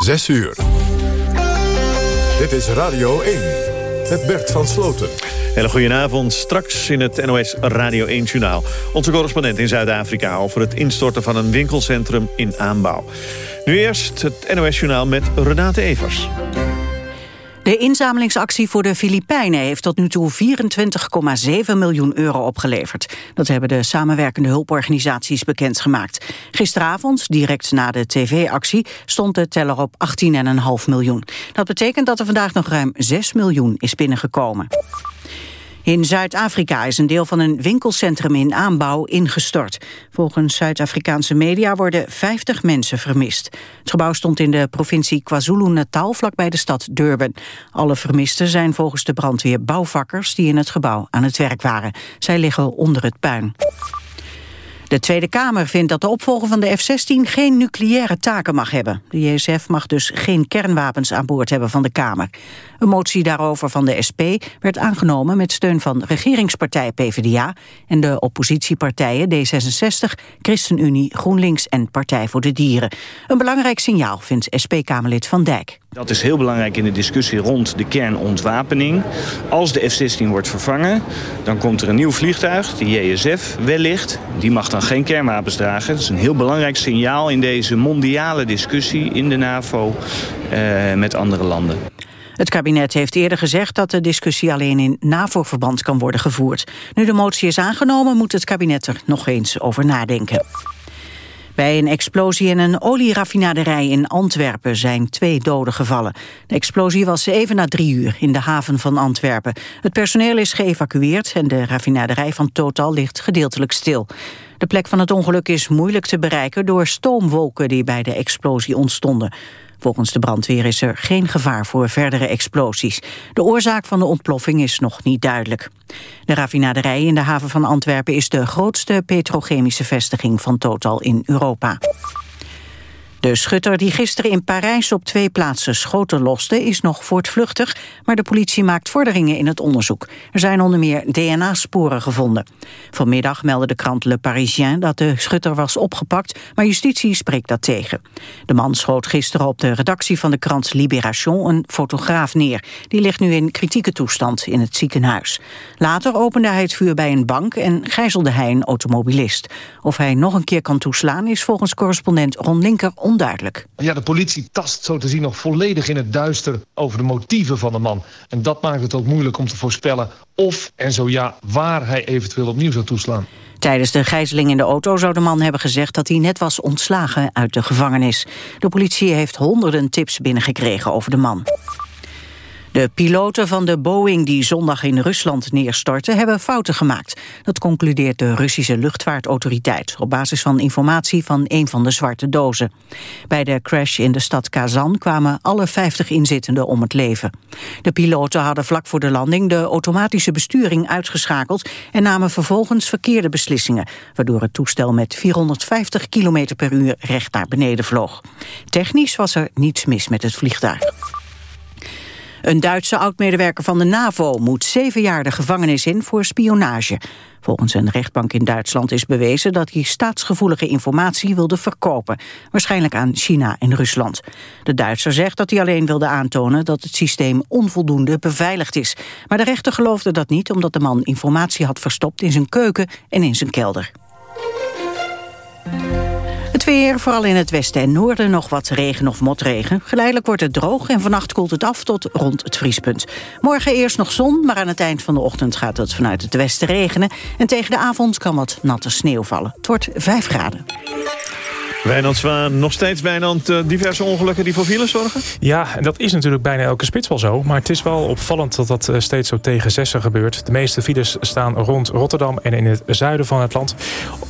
6 uur. Dit is Radio 1 met Bert van Sloten. Hele goedenavond. Straks in het NOS Radio 1-journaal. Onze correspondent in Zuid-Afrika over het instorten van een winkelcentrum in aanbouw. Nu eerst het NOS-journaal met Renate Evers. De inzamelingsactie voor de Filipijnen heeft tot nu toe 24,7 miljoen euro opgeleverd. Dat hebben de samenwerkende hulporganisaties bekendgemaakt. Gisteravond, direct na de tv-actie, stond de teller op 18,5 miljoen. Dat betekent dat er vandaag nog ruim 6 miljoen is binnengekomen. In Zuid-Afrika is een deel van een winkelcentrum in aanbouw ingestort. Volgens Zuid-Afrikaanse media worden 50 mensen vermist. Het gebouw stond in de provincie KwaZulu-Natal vlakbij de stad Durban. Alle vermisten zijn volgens de brandweer bouwvakkers die in het gebouw aan het werk waren. Zij liggen onder het puin. De Tweede Kamer vindt dat de opvolger van de F-16 geen nucleaire taken mag hebben. De JSF mag dus geen kernwapens aan boord hebben van de Kamer. Een motie daarover van de SP werd aangenomen met steun van regeringspartij PvdA en de oppositiepartijen D66, ChristenUnie, GroenLinks en Partij voor de Dieren. Een belangrijk signaal vindt SP-Kamerlid Van Dijk. Dat is heel belangrijk in de discussie rond de kernontwapening. Als de F-16 wordt vervangen, dan komt er een nieuw vliegtuig, de JSF wellicht. Die mag dan geen kernwapens dragen. Dat is een heel belangrijk signaal in deze mondiale discussie in de NAVO eh, met andere landen. Het kabinet heeft eerder gezegd dat de discussie alleen in NAVO-verband kan worden gevoerd. Nu de motie is aangenomen moet het kabinet er nog eens over nadenken. Bij een explosie in een olieraffinaderij in Antwerpen zijn twee doden gevallen. De explosie was even na drie uur in de haven van Antwerpen. Het personeel is geëvacueerd en de raffinaderij van Total ligt gedeeltelijk stil. De plek van het ongeluk is moeilijk te bereiken door stoomwolken die bij de explosie ontstonden. Volgens de brandweer is er geen gevaar voor verdere explosies. De oorzaak van de ontploffing is nog niet duidelijk. De raffinaderij in de haven van Antwerpen is de grootste petrochemische vestiging van Total in Europa. De schutter die gisteren in Parijs op twee plaatsen schoten loste... is nog voortvluchtig, maar de politie maakt vorderingen in het onderzoek. Er zijn onder meer DNA-sporen gevonden. Vanmiddag meldde de krant Le Parisien dat de schutter was opgepakt... maar justitie spreekt dat tegen. De man schoot gisteren op de redactie van de krant Libération... een fotograaf neer. Die ligt nu in kritieke toestand in het ziekenhuis. Later opende hij het vuur bij een bank en gijzelde hij een automobilist. Of hij nog een keer kan toeslaan is volgens correspondent Ron Linker onduidelijk. Ja, de politie tast zo te zien nog volledig in het duister over de motieven van de man. En dat maakt het ook moeilijk om te voorspellen of en zo ja waar hij eventueel opnieuw zou toeslaan. Tijdens de gijzeling in de auto zou de man hebben gezegd dat hij net was ontslagen uit de gevangenis. De politie heeft honderden tips binnengekregen over de man. De piloten van de Boeing die zondag in Rusland neerstortte... hebben fouten gemaakt. Dat concludeert de Russische luchtvaartautoriteit... op basis van informatie van een van de zwarte dozen. Bij de crash in de stad Kazan kwamen alle 50 inzittenden om het leven. De piloten hadden vlak voor de landing de automatische besturing uitgeschakeld... en namen vervolgens verkeerde beslissingen... waardoor het toestel met 450 km per uur recht naar beneden vloog. Technisch was er niets mis met het vliegtuig. Een Duitse oud-medewerker van de NAVO moet zeven jaar de gevangenis in voor spionage. Volgens een rechtbank in Duitsland is bewezen dat hij staatsgevoelige informatie wilde verkopen. Waarschijnlijk aan China en Rusland. De Duitser zegt dat hij alleen wilde aantonen dat het systeem onvoldoende beveiligd is. Maar de rechter geloofde dat niet omdat de man informatie had verstopt in zijn keuken en in zijn kelder. Vooral in het westen en noorden nog wat regen of motregen. Geleidelijk wordt het droog en vannacht koelt het af tot rond het vriespunt. Morgen eerst nog zon, maar aan het eind van de ochtend gaat het vanuit het westen regenen. En tegen de avond kan wat natte sneeuw vallen. Het wordt 5 graden. Wijnand Zwaan, nog steeds Wijnand uh, diverse ongelukken die voor files zorgen? Ja, en dat is natuurlijk bijna elke spits wel zo. Maar het is wel opvallend dat dat eh, steeds zo tegen zessen gebeurt. De meeste files staan rond Rotterdam en in het zuiden van het land.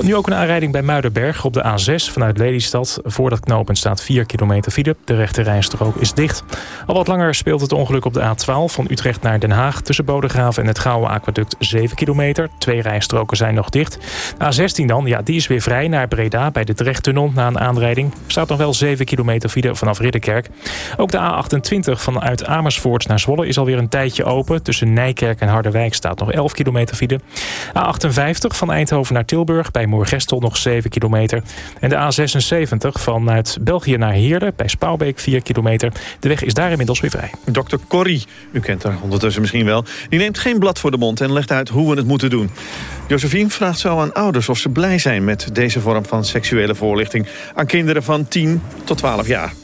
Nu ook een aanrijding bij Muidenberg op de A6 vanuit Lelystad. Voor dat knooppunt staat 4 kilometer file. De rechte rijstrook is dicht. Al wat langer speelt het ongeluk op de A12 van Utrecht naar Den Haag... tussen Bodegraven en het Gouwe Aquaduct 7 kilometer. Twee rijstroken zijn nog dicht. A16 dan, ja, die is weer vrij naar Breda bij de Drechttunnel na aanrijding. Staat nog wel 7 kilometer file vanaf Ridderkerk. Ook de A28 vanuit Amersfoort naar Zwolle is alweer een tijdje open. Tussen Nijkerk en Harderwijk staat nog 11 kilometer file. A58 van Eindhoven naar Tilburg bij Moorgestel nog 7 kilometer. En de A76 vanuit België naar Heerden bij Spouwbeek 4 kilometer. De weg is daar inmiddels weer vrij. Dr. Corrie, u kent haar ondertussen misschien wel... die neemt geen blad voor de mond en legt uit hoe we het moeten doen. Josephine vraagt zo aan ouders of ze blij zijn met deze vorm van seksuele voorlichting... aan kinderen van 10 tot 12 jaar.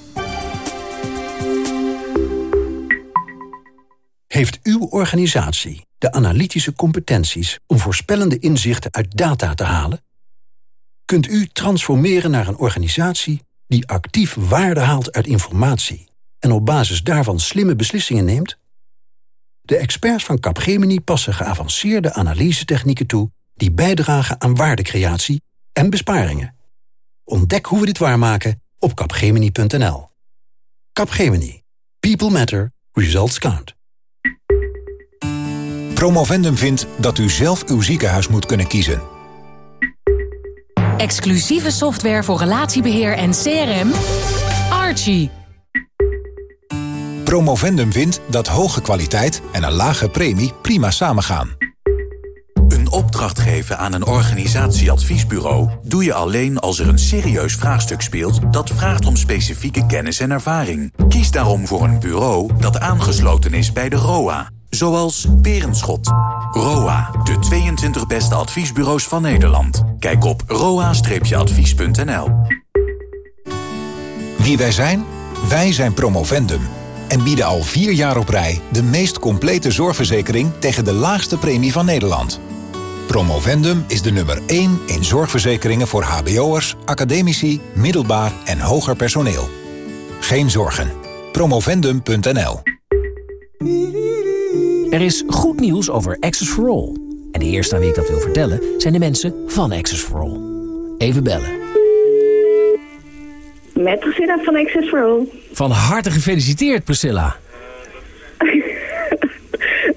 Heeft uw organisatie de analytische competenties om voorspellende inzichten uit data te halen? Kunt u transformeren naar een organisatie die actief waarde haalt uit informatie en op basis daarvan slimme beslissingen neemt? De experts van Capgemini passen geavanceerde analysetechnieken toe die bijdragen aan waardecreatie en besparingen. Ontdek hoe we dit waarmaken op capgemini.nl. Capgemini. People matter. Results count. Promovendum vindt dat u zelf uw ziekenhuis moet kunnen kiezen. Exclusieve software voor relatiebeheer en CRM. Archie. Promovendum vindt dat hoge kwaliteit en een lage premie prima samengaan. Opdracht geven aan een organisatieadviesbureau... doe je alleen als er een serieus vraagstuk speelt... dat vraagt om specifieke kennis en ervaring. Kies daarom voor een bureau dat aangesloten is bij de ROA. Zoals Berenschot. ROA, de 22 beste adviesbureaus van Nederland. Kijk op roa-advies.nl. Wie wij zijn? Wij zijn Promovendum en bieden al vier jaar op rij de meest complete zorgverzekering tegen de laagste premie van Nederland. Promovendum is de nummer 1 in zorgverzekeringen voor hbo'ers, academici, middelbaar en hoger personeel. Geen zorgen. Promovendum.nl Er is goed nieuws over Access for All. En de eerste aan wie ik dat wil vertellen zijn de mensen van Access for All. Even bellen. Met Priscilla van Access for All. Van harte gefeliciteerd, Priscilla.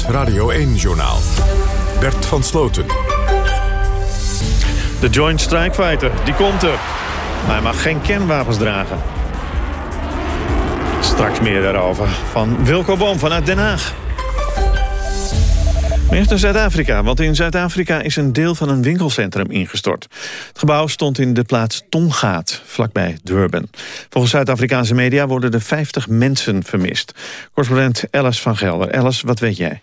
Radio 1-journaal. Bert van Sloten. De Joint Strike Fighter, die komt er. Maar hij mag geen kernwapens dragen. Straks meer daarover van Wilco Boom vanuit Den Haag. Maar eerst naar Zuid-Afrika, want in Zuid-Afrika is een deel van een winkelcentrum ingestort. Het gebouw stond in de plaats Tongaat, vlakbij Durban. Volgens Zuid-Afrikaanse media worden er 50 mensen vermist. Correspondent Alice van Gelder. Alice, wat weet jij?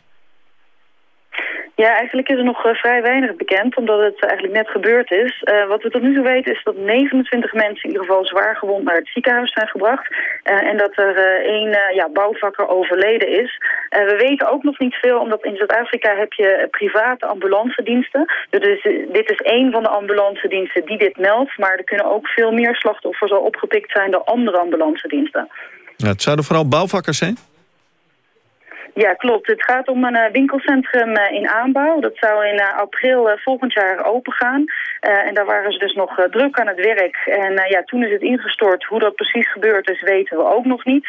Ja, eigenlijk is er nog uh, vrij weinig bekend, omdat het eigenlijk net gebeurd is. Uh, wat we tot nu toe weten is dat 29 mensen in ieder geval zwaar gewond naar het ziekenhuis zijn gebracht. Uh, en dat er één ja, bouwvakker overleden is. we weten ook nog niet veel, omdat in Zuid-Afrika heb je private ambulancediensten. Dus dit is één van de ambulancediensten die dit meldt. Maar er kunnen ook veel meer slachtoffers al opgepikt zijn door andere ambulancediensten. Ja, het zouden vooral bouwvakkers zijn? Ja, klopt. Het gaat om een uh, winkelcentrum uh, in aanbouw. Dat zou in uh, april volgend jaar opengaan. en daar waren ze dus nog druk aan het werk. En ja, toen is het ingestort. Hoe dat precies gebeurd is, weten we ook nog niet.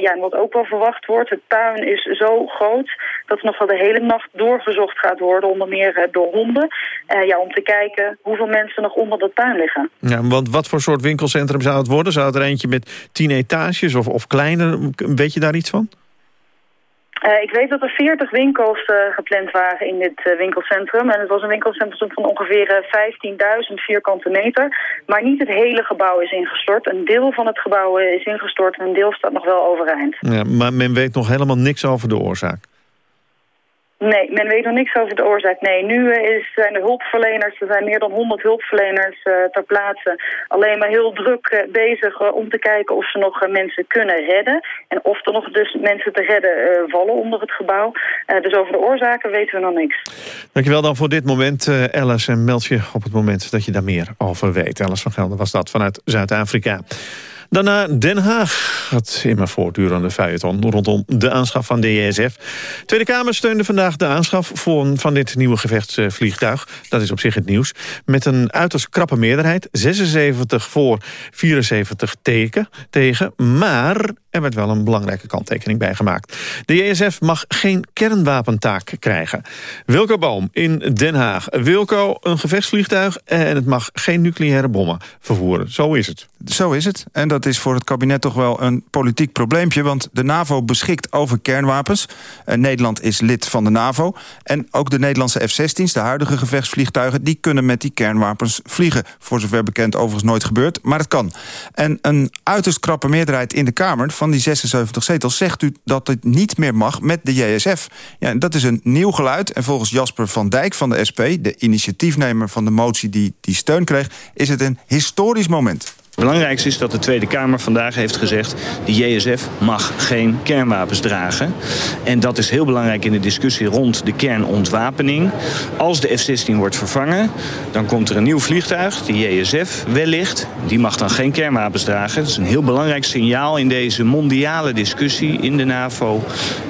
ja, en wat ook wel verwacht wordt, het puin is zo groot... dat er nog wel de hele nacht doorgezocht gaat worden, onder meer door honden. ja, om te kijken hoeveel mensen nog onder dat puin liggen. Ja, want wat voor soort winkelcentrum zou het worden? Zou het er eentje met tien etages of, of kleiner? Weet je daar iets van? Uh, ik weet dat er 40 winkels uh, gepland waren in dit uh, winkelcentrum. En het was een winkelcentrum van ongeveer 15.000 vierkante meter. Maar niet het hele gebouw is ingestort. Een deel van het gebouw is ingestort en een deel staat nog wel overeind. Ja, maar men weet nog helemaal niks over de oorzaak. Nee, men weet nog niks over de oorzaak. Nee, nu eh, zijn de hulpverleners, er zijn meer dan 100 hulpverleners uh, ter plaatse, alleen maar heel druk uh, bezig om te kijken of ze nog mensen kunnen redden. En of er nog dus mensen te redden vallen onder het gebouw. dus over de oorzaken weten we nog niks. Dankjewel dan voor dit moment, Alice. En meld je op het moment dat je daar meer over weet. Alice van Gelder was dat vanuit Zuid-Afrika. Daarna Den Haag. Het immer voortdurende feuilleton rondom de aanschaf van de JSF. Tweede Kamer steunde vandaag de aanschaf van dit nieuwe gevechtsvliegtuig. Dat is op zich het nieuws. Met een uiterst krappe meerderheid. 76 voor, 74 tegen. maar er werd wel een belangrijke kanttekening bij gemaakt. De JSF mag geen kernwapentaak krijgen. Wilco Boom in Den Haag. Wilco, een gevechtsvliegtuig en het mag geen nucleaire bommen vervoeren. Zo is het. Zo is het. En dat is voor het kabinet toch wel een politiek probleempje... want de NAVO beschikt over kernwapens. En Nederland is lid van de NAVO. En ook de Nederlandse F-16's, de huidige gevechtsvliegtuigen... die kunnen met die kernwapens vliegen. Voor zover bekend overigens nooit gebeurd, maar het kan. En een uiterst krappe meerderheid in de Kamer... van die 76 zetels zegt u dat het niet meer mag met de JSF. Ja, dat is een nieuw geluid. En volgens Jasper van Dijk van de SP... de initiatiefnemer van de motie die die steun kreeg... is het een historisch moment. Belangrijkste is dat de Tweede Kamer vandaag heeft gezegd... de JSF mag geen kernwapens dragen. En dat is heel belangrijk in de discussie rond de kernontwapening. Als de F-16 wordt vervangen, dan komt er een nieuw vliegtuig, de JSF wellicht. Die mag dan geen kernwapens dragen. Dat is een heel belangrijk signaal in deze mondiale discussie in de NAVO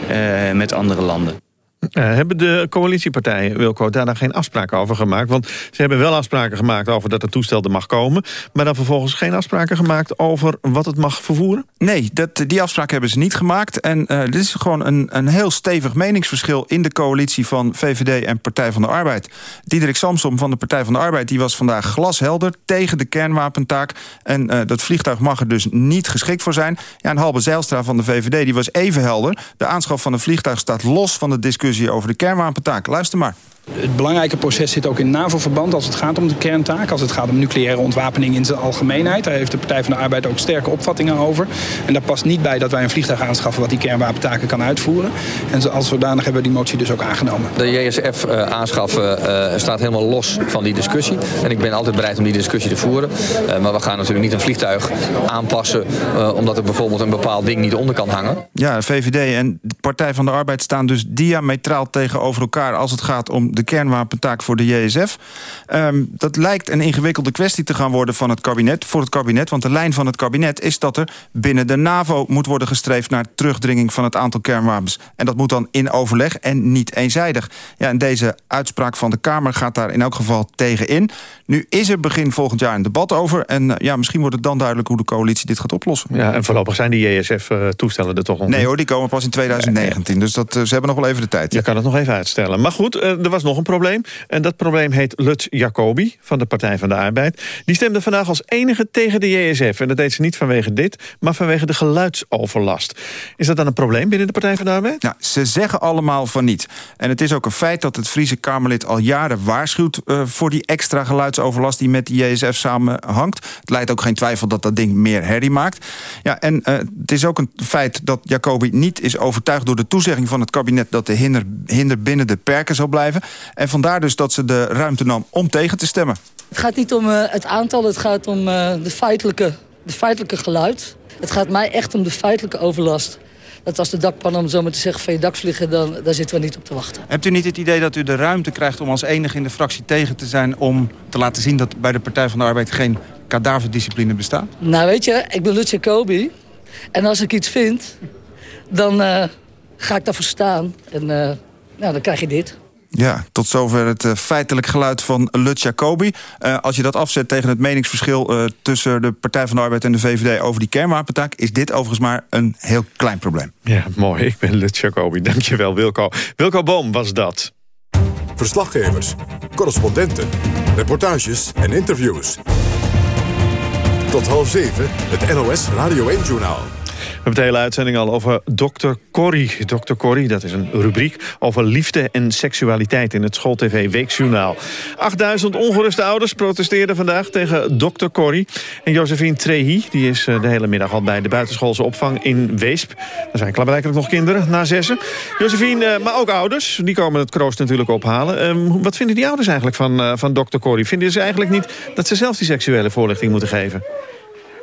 eh, met andere landen. Uh, hebben de coalitiepartijen, Wilco, daar dan geen afspraken over gemaakt? Want ze hebben wel afspraken gemaakt over dat het toestel er mag komen... maar dan vervolgens geen afspraken gemaakt over wat het mag vervoeren? Nee, dat, die afspraken hebben ze niet gemaakt. En uh, dit is gewoon een, een heel stevig meningsverschil... in de coalitie van VVD en Partij van de Arbeid. Diederik Samsom van de Partij van de Arbeid... die was vandaag glashelder tegen de kernwapentaak. En uh, dat vliegtuig mag er dus niet geschikt voor zijn. Ja, en Halbe Zijlstra van de VVD die was even helder. De aanschaf van een vliegtuig staat los van de discussie over de kernwapentaak. Luister maar. Het belangrijke proces zit ook in NAVO-verband als het gaat om de kerntaak. Als het gaat om nucleaire ontwapening in zijn algemeenheid. Daar heeft de Partij van de Arbeid ook sterke opvattingen over. En daar past niet bij dat wij een vliegtuig aanschaffen wat die kernwapentaken kan uitvoeren. En als zodanig hebben we die motie dus ook aangenomen. De JSF uh, eh, aanschaffen uh, staat helemaal los van die discussie. En ik ben altijd bereid om die discussie te voeren. Uh, maar we gaan natuurlijk niet een vliegtuig aanpassen omdat er bijvoorbeeld een bepaald ding niet onder kan hangen. Ja, VVD en de Partij van de Arbeid staan dus diametraal tegenover elkaar als het gaat om de kernwapentaak voor de JSF. Um, dat lijkt een ingewikkelde kwestie te gaan worden van het kabinet, voor het kabinet. Want de lijn van het kabinet is dat er binnen de NAVO moet worden gestreefd naar terugdringing van het aantal kernwapens. En dat moet dan in overleg en niet eenzijdig. Ja, en deze uitspraak van de Kamer gaat daar in elk geval tegen in. Nu is er begin volgend jaar een debat over. En uh, ja, misschien wordt het dan duidelijk hoe de coalitie dit gaat oplossen. Ja, en voorlopig zijn die JSF-toestellen er toch nog Nee hoor, die komen pas in 2019. Dus dat, uh, ze hebben nog wel even de tijd. Je kan het nog even uitstellen. Maar goed, er was nog een probleem. En dat probleem heet Lutz Jacobi van de Partij van de Arbeid. Die stemde vandaag als enige tegen de JSF. En dat deed ze niet vanwege dit, maar vanwege de geluidsoverlast. Is dat dan een probleem binnen de Partij van de Arbeid? Ze zeggen allemaal van niet. En het is ook een feit dat het Friese Kamerlid al jaren waarschuwt... Uh, voor die extra geluidsoverlast die met de JSF samenhangt. Het leidt ook geen twijfel dat dat ding meer herrie maakt. Ja, en uh, het is ook een feit dat Jacobi niet is overtuigd... door de toezegging van het kabinet dat de hinder, hinder binnen de perken zal blijven. En vandaar dus dat ze de ruimte nam om tegen te stemmen. Het gaat niet om uh, het aantal, het gaat om uh, de, feitelijke, de feitelijke geluid. Het gaat mij echt om de feitelijke overlast. Dat als de dakpannen, om zo maar te zeggen, van je dak vliegen... Dan, daar zitten we niet op te wachten. Hebt u niet het idee dat u de ruimte krijgt om als enige in de fractie tegen te zijn... om te laten zien dat bij de Partij van de Arbeid geen kadaverdiscipline bestaat? Nou weet je, ik ben Lutje Kobi. En als ik iets vind, dan uh, ga ik daarvoor staan. En nou, dan krijg je dit. Ja, tot zover het uh, feitelijk geluid van Lut Jacobi. Uh, als je dat afzet tegen het meningsverschil uh, tussen de Partij van de Arbeid en de VVD over die kernwapentaak, is dit overigens maar een heel klein probleem. Ja, mooi. Ik ben Lut Jacobi. Dankjewel, Wilco. Wilco Boom was dat. Verslaggevers, correspondenten, reportages en interviews. Tot half zeven, het NOS Radio 1-journaal. Hebben de hele uitzending al over Dr. Corrie. Dr. Corrie, dat is een rubriek over liefde en seksualiteit... in het SchoolTV Weekjournaal. 8000 ongeruste ouders protesteerden vandaag tegen Dr. Corrie. En Josephine Trehi, die is eh, de hele middag al bij de buitenschoolse opvang in Weesp. Er zijn klaarblijkelijk nog kinderen, na zessen. Josephine, eh, maar ook ouders, die komen het kroost natuurlijk ophalen. Ehm, wat vinden die ouders eigenlijk van, uh, van Dr. Corrie? Vinden ze eigenlijk niet dat ze zelf die seksuele voorlichting moeten geven?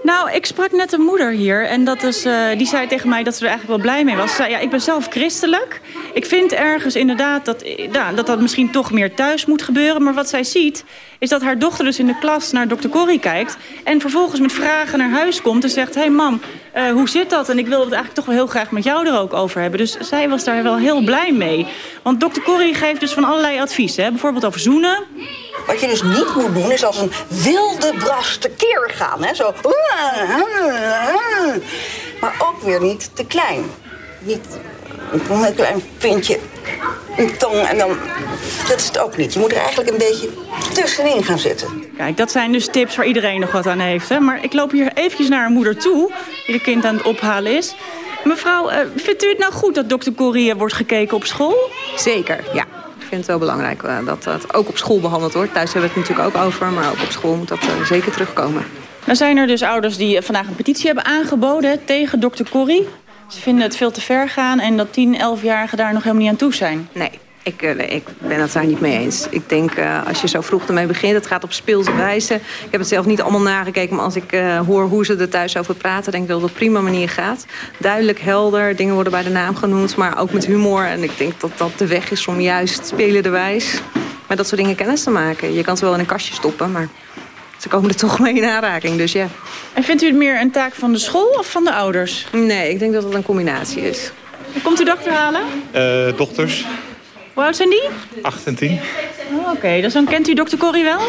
Nou, ik sprak net een moeder hier en dat is, uh, die zei tegen mij dat ze er eigenlijk wel blij mee was. Ze zei, ja, ik ben zelf christelijk. Ik vind ergens inderdaad dat, ja, dat dat misschien toch meer thuis moet gebeuren. Maar wat zij ziet, is dat haar dochter dus in de klas naar dokter Corrie kijkt... en vervolgens met vragen naar huis komt en zegt... hé hey mam, uh, hoe zit dat? En ik wil het eigenlijk toch wel heel graag met jou er ook over hebben. Dus zij was daar wel heel blij mee. Want dokter Corrie geeft dus van allerlei adviezen. Hè? Bijvoorbeeld over zoenen. Wat je dus niet moet doen, is als een wilde bras tekeer gaan. Hè? Zo. Maar ook weer niet te klein. Niet een klein pintje, een tong en dan... Dat is het ook niet. Je moet er eigenlijk een beetje tussenin gaan zitten. Kijk, dat zijn dus tips waar iedereen nog wat aan heeft. Hè? Maar ik loop hier eventjes naar een moeder toe... die de kind aan het ophalen is. Mevrouw, uh, vindt u het nou goed dat dokter Corrie wordt gekeken op school? Zeker, ja. Ik vind het wel belangrijk uh, dat dat ook op school behandeld wordt. Thuis hebben we het natuurlijk ook over, maar ook op school moet dat uh, zeker terugkomen. Dan zijn er dus ouders die vandaag een petitie hebben aangeboden tegen dokter Corrie. Ze vinden het veel te ver gaan en dat 10, 11-jarigen daar nog helemaal niet aan toe zijn. Nee, ik, uh, ik, ben het daar niet mee eens. Ik denk, uh, als je zo vroeg ermee begint, het gaat op speelse wijze. Ik heb het zelf niet allemaal nagekeken, maar als ik uh, hoor hoe ze er thuis over praten... denk ik dat het op een prima manier gaat. Duidelijk, helder, dingen worden bij de naam genoemd, maar ook met humor. En ik denk dat dat de weg is om juist spelenderwijs met dat soort dingen kennis te maken. Je kan ze wel in een kastje stoppen, maar ze komen er toch mee in aanraking, dus ja. En vindt u het meer een taak van de school of van de ouders? Nee, ik denk dat het een combinatie is. Komt uw dochter halen? Uh, dochters. Hoe oud zijn die? 8 en 10. Oh, Oké, okay. dus dan kent u dokter Corrie wel?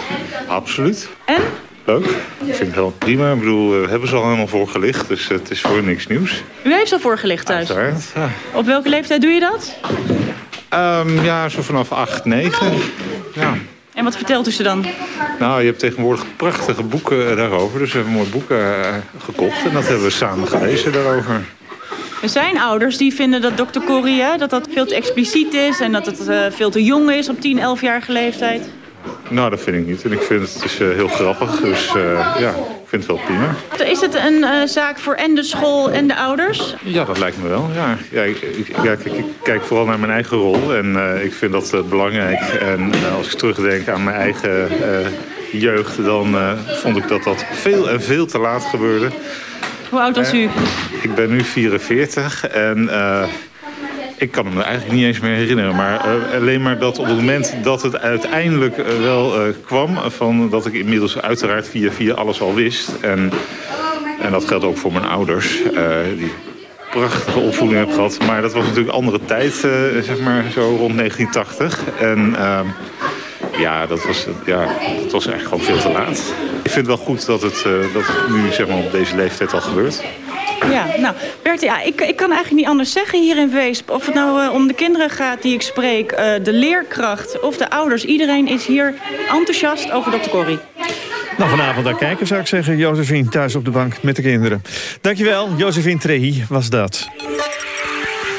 Absoluut. En? Leuk. Ik vind het wel prima. Ik bedoel, we hebben ze al helemaal voorgelicht, dus het is voor niks nieuws. U heeft ze al voorgelicht thuis? Uiteraard, ja. Op welke leeftijd doe je dat? Um, ja, zo vanaf 8, 9. Ja. En wat vertelt u ze dan? Nou, je hebt tegenwoordig prachtige boeken daarover. Dus we hebben mooie boeken uh, gekocht. En dat hebben we samen gelezen daarover. Er zijn ouders die vinden dat dokter Corrie dat dat veel te expliciet is... en dat het uh, veel te jong is op 10, 11-jarige leeftijd. Nou, dat vind ik niet. En ik vind het is, uh, heel grappig. Dus ja, ik vind het wel prima. Is het een uh, zaak voor en de school en de ouders? Ja, dat lijkt me wel. Ja, ja, ik, ik, ja, ik, ik kijk vooral naar mijn eigen rol. En ik vind dat belangrijk. En als ik terugdenk aan mijn eigen jeugd... dan vond ik dat dat veel en veel te laat gebeurde. Hoe oud was u? ik ben nu 44 en... Ik kan me eigenlijk niet eens meer herinneren. Maar uh, alleen maar dat op het moment dat het uiteindelijk uh, wel uh, kwam... Van dat ik inmiddels uiteraard via via alles al wist. En, en dat geldt ook voor mijn ouders. die prachtige opvoeding heb gehad. Maar dat was natuurlijk andere tijd, zeg maar zo rond 1980. En ehm, ja, dat was, ja, dat was eigenlijk gewoon veel te laat. Ik vind het wel goed dat het, dat het nu zeg maar, op deze leeftijd al gebeurt. Ja, nou, Bert, ja, ik, ik kan eigenlijk niet anders zeggen hier in Weesp. Of het nou uh, om de kinderen gaat die ik spreek, uh, de leerkracht of de ouders. Iedereen is hier enthousiast over Dr. Corrie. Nou, vanavond daar kijken zou ik zeggen. Josephine thuis op de bank met de kinderen. Dankjewel, Josephine Trehi was dat.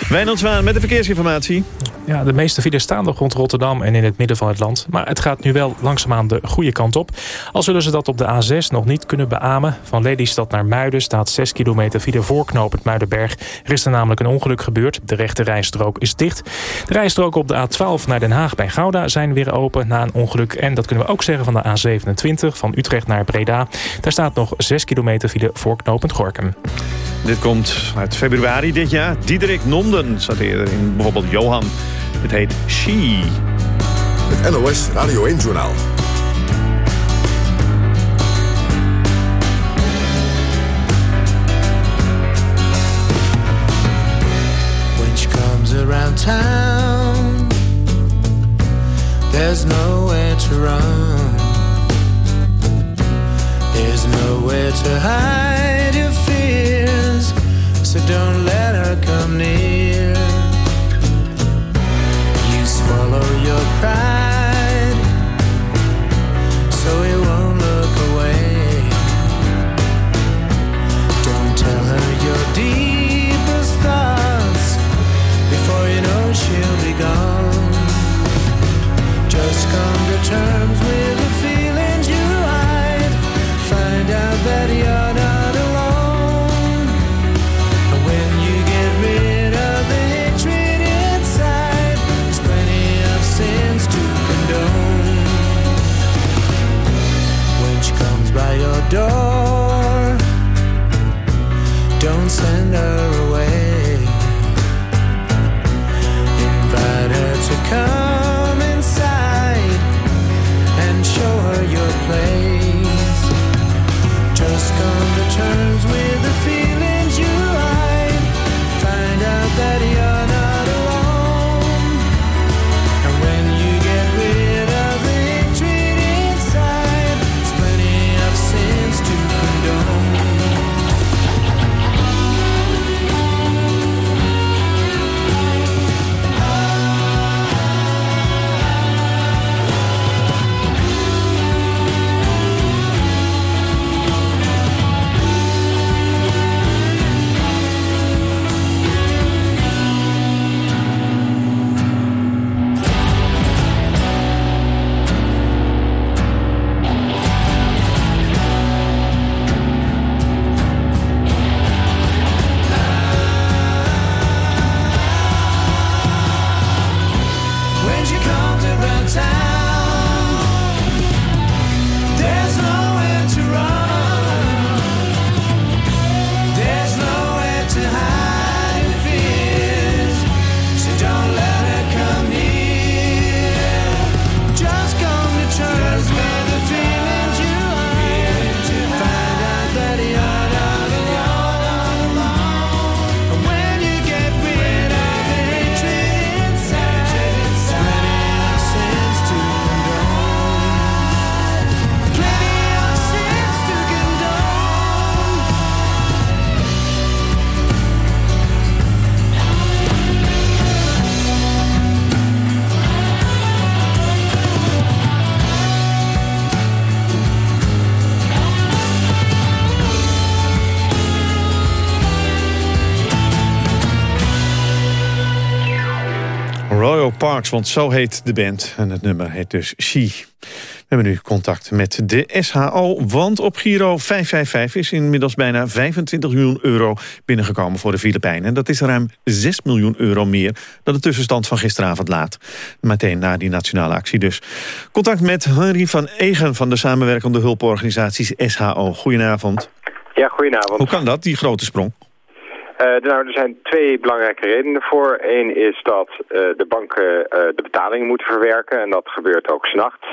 Wijnand Zwaan met de verkeersinformatie. Ja, de meeste files staan nog rond Rotterdam en in het midden van het land. Maar het gaat nu wel langzaamaan de goede kant op. Al zullen ze dat op de A6 nog niet kunnen beamen. Van Lelystad naar Muiden staat 6 kilometer file voorknopend Muidenberg. Er is er namelijk een ongeluk gebeurd. De rechte rijstrook is dicht. De rijstroken op de A12 naar Den Haag bij Gouda zijn weer open na een ongeluk. En dat kunnen we ook zeggen van de A27 van Utrecht naar Breda. Daar staat nog 6 kilometer file voorknopend Gorkum. Dit komt uit februari dit jaar. Diederik Nonden zat eerder in bijvoorbeeld Johan. Het heet She. Het NOS Radio 1 Journaal. When she comes around town There's nowhere to run There's nowhere to hide Want zo heet de band. En het nummer heet dus She. We hebben nu contact met de SHO, want op Giro 555 is inmiddels bijna 25 miljoen euro binnengekomen voor de Filipijnen. En dat is ruim 6 miljoen euro meer dan de tussenstand van gisteravond laat. Meteen na die nationale actie dus. Contact met Henry van Egen van de samenwerkende hulporganisaties SHO. Goedenavond. Ja, goedenavond. Hoe kan dat, die grote sprong? Eh, nou, er zijn twee belangrijke redenen voor. Eén is dat eh, de banken eh, de betalingen moeten verwerken en dat gebeurt ook s'nachts.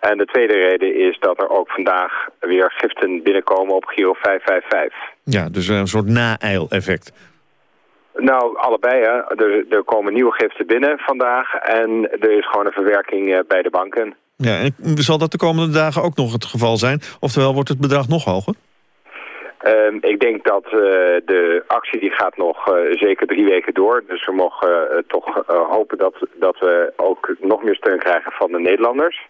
En de tweede reden is dat er ook vandaag weer giften binnenkomen op Giro 555. Ja, dus een soort na-eil-effect. Nou, allebei. Hè. Er, er komen nieuwe giften binnen vandaag en er is gewoon een verwerking bij de banken. Ja, en zal dat de komende dagen ook nog het geval zijn? Oftewel, wordt het bedrag nog hoger? Ehm, ik denk dat eh, de actie die gaat nog eh, zeker drie weken door. Dus we mogen eh, toch hopen dat, dat we ook nog meer steun krijgen van de Nederlanders.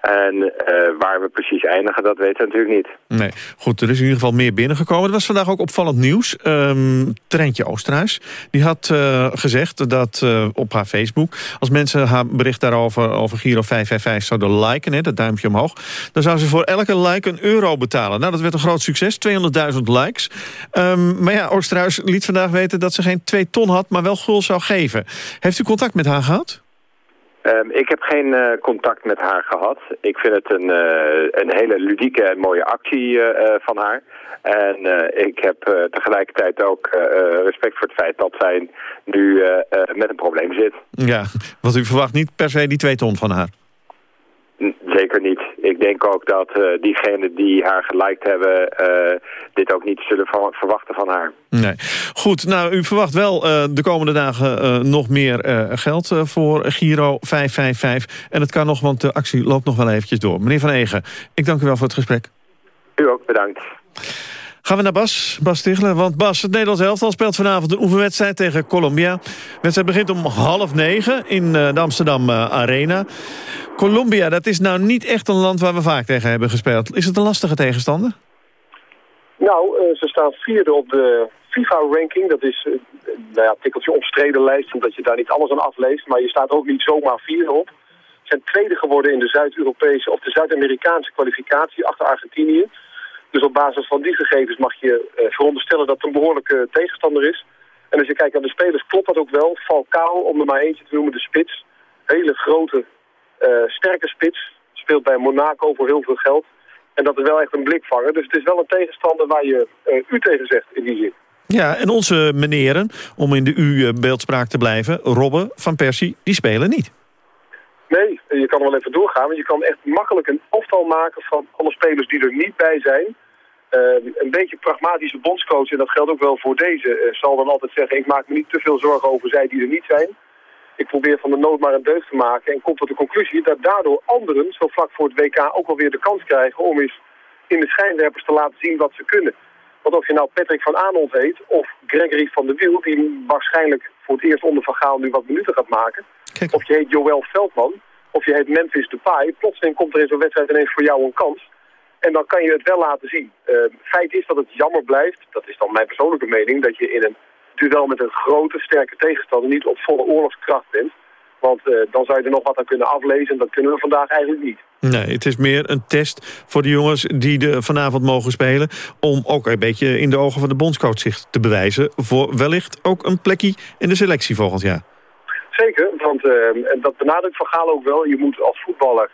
En eh, waar we precies eindigen, dat weten we natuurlijk niet. Nee, goed, er is in ieder geval meer binnengekomen. Er was vandaag ook opvallend nieuws. Um, Trentje Oosterhuis, die had uh, gezegd dat uh, op haar Facebook... als mensen haar bericht daarover over Giro 555 zouden liken, hè, dat duimpje omhoog... dan zou ze voor elke like een euro betalen. Nou, dat werd een groot succes, 200.000 likes. Um, maar ja, Oosterhuis liet vandaag weten dat ze geen 2 ton had... maar wel gul zou geven. Heeft u contact met haar gehad? Um, ik heb geen uh, contact met haar gehad. Ik vind het een, uh, een hele ludieke en mooie actie uh, van haar. En ik heb tegelijkertijd ook respect voor het feit dat zij nu met een probleem zit. Ja, want u verwacht niet per se die twee ton van haar? Zeker niet. Ik denk ook dat uh, diegenen die haar geliked hebben... Uh, dit ook niet zullen verwachten van haar. Nee. Goed, nou, u verwacht wel uh, de komende dagen nog meer geld voor Giro 555. En het kan nog, want de actie loopt nog wel eventjes door. Meneer Van Egen, ik dank u wel voor het gesprek. U ook, bedankt. Gaan we naar Bas, Bas Tichelen. Want Bas, het Nederlands elftal speelt vanavond een oefenwedstrijd tegen Colombia. Wedstrijd begint om half negen in de Amsterdam Arena. Colombia, dat is nou niet echt een land waar we vaak tegen hebben gespeeld. Is het een lastige tegenstander? Nou, uh, ze staan vierde op de FIFA-ranking. Dat is nou ja, een tikkeltje omstreden lijst, omdat je daar niet alles aan afleest. Maar je staat ook niet zomaar vierde op. Ze zijn tweede geworden in de Zuid-Europese of de Zuid-Amerikaanse kwalificatie achter Argentinië. Dus op basis van die gegevens mag je uh, veronderstellen dat het een behoorlijke tegenstander is. En als je kijkt naar de spelers klopt dat ook wel. Falcao, om er maar eentje te noemen, de spits. Hele grote, uh, sterke spits. Speelt bij Monaco voor heel veel geld. En dat is wel echt een blikvanger. Dus het is wel een tegenstander waar je uh, u tegen zegt in die zin. Ja, en onze meneren, om in de U-beeldspraak te blijven... Robben, Van Persie, die spelen niet. Nee, je kan wel even doorgaan. Want je kan echt makkelijk een aftal maken van alle spelers die er niet bij zijn. Uh, een beetje pragmatische bondscoach, en dat geldt ook wel voor deze, uh, zal dan altijd zeggen... ik maak me niet te veel zorgen over zij die er niet zijn. Ik probeer van de nood maar een deugd te maken en kom tot de conclusie... dat daardoor anderen zo vlak voor het WK ook alweer de kans krijgen... om eens in de schijnwerpers te laten zien wat ze kunnen. Want of je nou Patrick van Aanholt heet of Gregory van der Wiel... die waarschijnlijk voor het eerst onder Van Gaal nu wat minuten gaat maken... of je heet Joël Veldman, of je heet Memphis Depay... plotseling komt er in zo'n wedstrijd ineens voor jou een kans... En dan kan je het wel laten zien. Uh, feit is dat het jammer blijft, dat is dan mijn persoonlijke mening... dat je in een duel met een grote, sterke tegenstander niet op volle oorlogskracht bent. Want uh, dan zou je er nog wat aan kunnen aflezen en dat kunnen we vandaag eigenlijk niet. Nee, het is meer een test voor de jongens die de vanavond mogen spelen... om ook een beetje in de ogen van de bondscoach zich te bewijzen... voor wellicht ook een plekje in de selectie volgend jaar. Zeker, want en dat benadrukt Van Gaal ook wel. Je moet als voetballer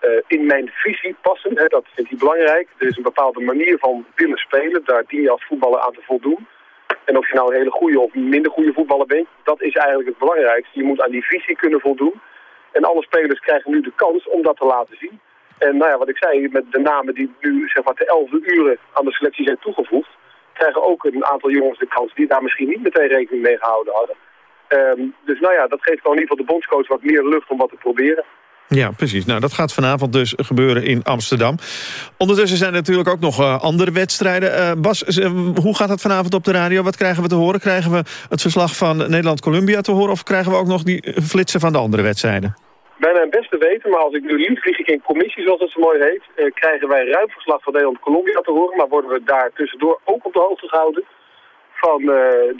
uh, in mijn visie passen. Hè, dat vindt hij belangrijk. Er is een bepaalde manier van willen spelen. Daar dien je als voetballer aan te voldoen. En of je nou een hele goede of minder goede voetballer bent, dat is eigenlijk het belangrijkste. Je moet aan die visie kunnen voldoen. En alle spelers krijgen nu de kans om dat te laten zien. En nou ja, wat ik zei, met de namen die nu zeg maar de elfde uren aan de selectie zijn toegevoegd, krijgen ook een aantal jongens de kans die daar misschien niet meteen rekening mee gehouden hadden. Um, dus nou ja, dat geeft gewoon in ieder geval de bondscoach wat meer lucht om wat te proberen. Ja, precies. Nou, dat gaat vanavond dus gebeuren in Amsterdam. Ondertussen zijn er natuurlijk ook nog uh, andere wedstrijden. Uh, Bas, uh, hoe gaat het vanavond op de radio? Wat krijgen we te horen? Krijgen we het verslag van Nederland-Columbia te horen... of krijgen we ook nog die flitsen van de andere wedstrijden? Bij mijn beste weten, maar als ik nu lief vlieg ik in commissie, zoals het zo mooi heet... krijgen wij ruim verslag van Nederland-Columbia te horen... maar worden we daar tussendoor ook op de hoogte gehouden... van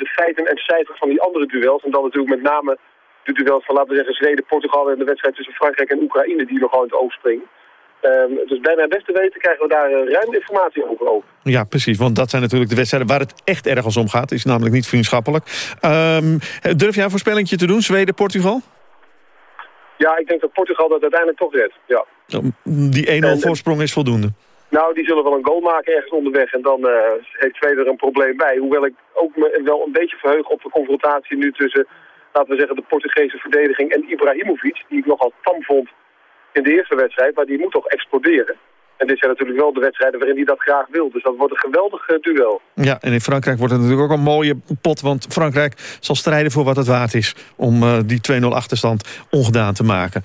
de feiten en cijfers van die andere duels. En dan natuurlijk met name de duels van, laten we zeggen, Zweden, Portugal... en de wedstrijd tussen Frankrijk en Oekraïne die nogal in het oog springen. Um, dus bij mijn beste weten krijgen we daar uh, ruim informatie over, over. Ja, precies, want dat zijn natuurlijk de wedstrijden waar het echt ergens om gaat. is namelijk niet vriendschappelijk. Um, durf jij een voorspellingje te doen, Zweden, Portugal? Ja, ik denk dat Portugal dat uiteindelijk toch redt, ja. Die 1-0 voorsprong is voldoende? Nou, die zullen wel een goal maken ergens onderweg en dan uh, heeft Zweden er een probleem bij. Hoewel ik ook me wel een beetje verheug op de confrontatie nu tussen laten we zeggen, de Portugese verdediging en Ibrahimovic, die ik nogal tam vond in de eerste wedstrijd, maar die moet toch exploderen. En dit zijn natuurlijk wel de wedstrijden waarin hij dat graag wil. Dus dat wordt een geweldig uh, duel. Ja, en in Frankrijk wordt het natuurlijk ook een mooie pot. Want Frankrijk zal strijden voor wat het waard is... om uh, die 2-0 achterstand ongedaan te maken.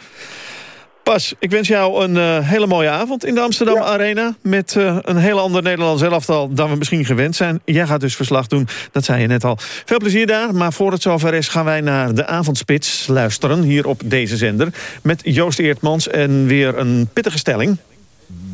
Pas, ik wens jou een uh, hele mooie avond in de Amsterdam ja. Arena... met uh, een heel ander Nederlands elftal dan we misschien gewend zijn. Jij gaat dus verslag doen, dat zei je net al. Veel plezier daar, maar voor het zover is... gaan wij naar de avondspits luisteren hier op deze zender... met Joost Eertmans en weer een pittige stelling.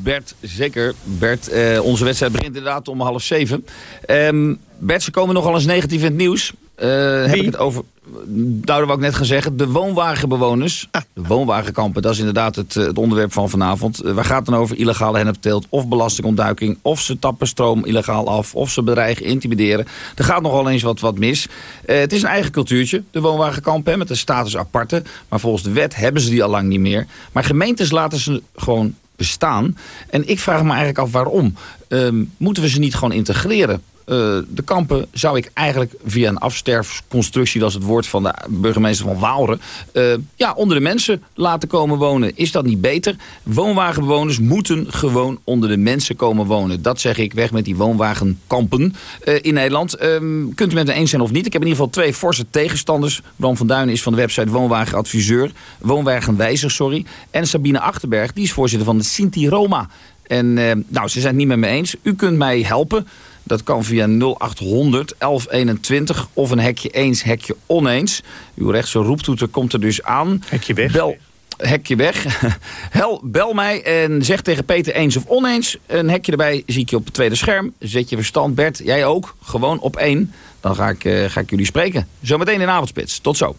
Bert, zeker. Bert, uh, onze wedstrijd begint inderdaad om half zeven. Um, Bert, ze komen nogal eens negatief in het nieuws. Uh, heb ik het over... Nou, dat wou ik net gaan zeggen. De woonwagenbewoners. Ah. De woonwagenkampen, dat is inderdaad het, het onderwerp van vanavond. Uh, waar gaat het dan over? Illegale hennepteelt of belastingontduiking. Of ze tappen stroom illegaal af. Of ze bedreigen, intimideren. Er gaat nogal eens wat, wat mis. Uh, het is een eigen cultuurtje, de woonwagenkampen. Met een status aparte. Maar volgens de wet hebben ze die al lang niet meer. Maar gemeentes laten ze gewoon bestaan. En ik vraag me eigenlijk af waarom. Uh, moeten we ze niet gewoon integreren? Uh, de kampen zou ik eigenlijk via een afsterfconstructie... dat is het woord van de burgemeester van Waalre... Uh, ja, onder de mensen laten komen wonen. Is dat niet beter? Woonwagenbewoners moeten gewoon onder de mensen komen wonen. Dat zeg ik, weg met die woonwagenkampen uh, in Nederland. Um, kunt u met me eens zijn of niet? Ik heb in ieder geval twee forse tegenstanders. Bram van Duinen is van de website Woonwagenadviseur. Woonwagenwijzer, sorry. En Sabine Achterberg, die is voorzitter van de Sinti Roma. En nou, ze zijn het niet met me eens. U kunt mij helpen. Dat kan via 0800 1121 of een hekje eens, hekje oneens. Uw rechtse roeptoeter komt er dus aan. Hekje weg. Bel, hekje weg. Hel, bel mij en zeg tegen Peter eens of oneens. Een hekje erbij zie ik je op het tweede scherm. Zet je verstand, Bert, jij ook. Gewoon op één. Dan ga ik, uh, ga ik jullie spreken. Zometeen in avondspits. Tot zo.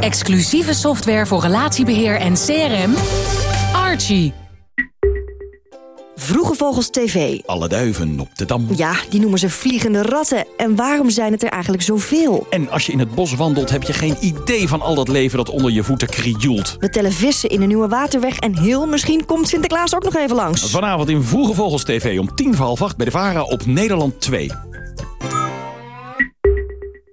Exclusieve software voor relatiebeheer en CRM. Archie. Vroege Vogels TV. Alle duiven op de dam. Ja, die noemen ze vliegende ratten. En waarom zijn het er eigenlijk zoveel? En als je in het bos wandelt, heb je geen idee van al dat leven dat onder je voeten krioelt. We tellen vissen in een nieuwe waterweg en heel misschien komt Sinterklaas ook nog even langs. Vanavond in Vroege Vogels TV om tien voor half acht bij de VARA op Nederland 2.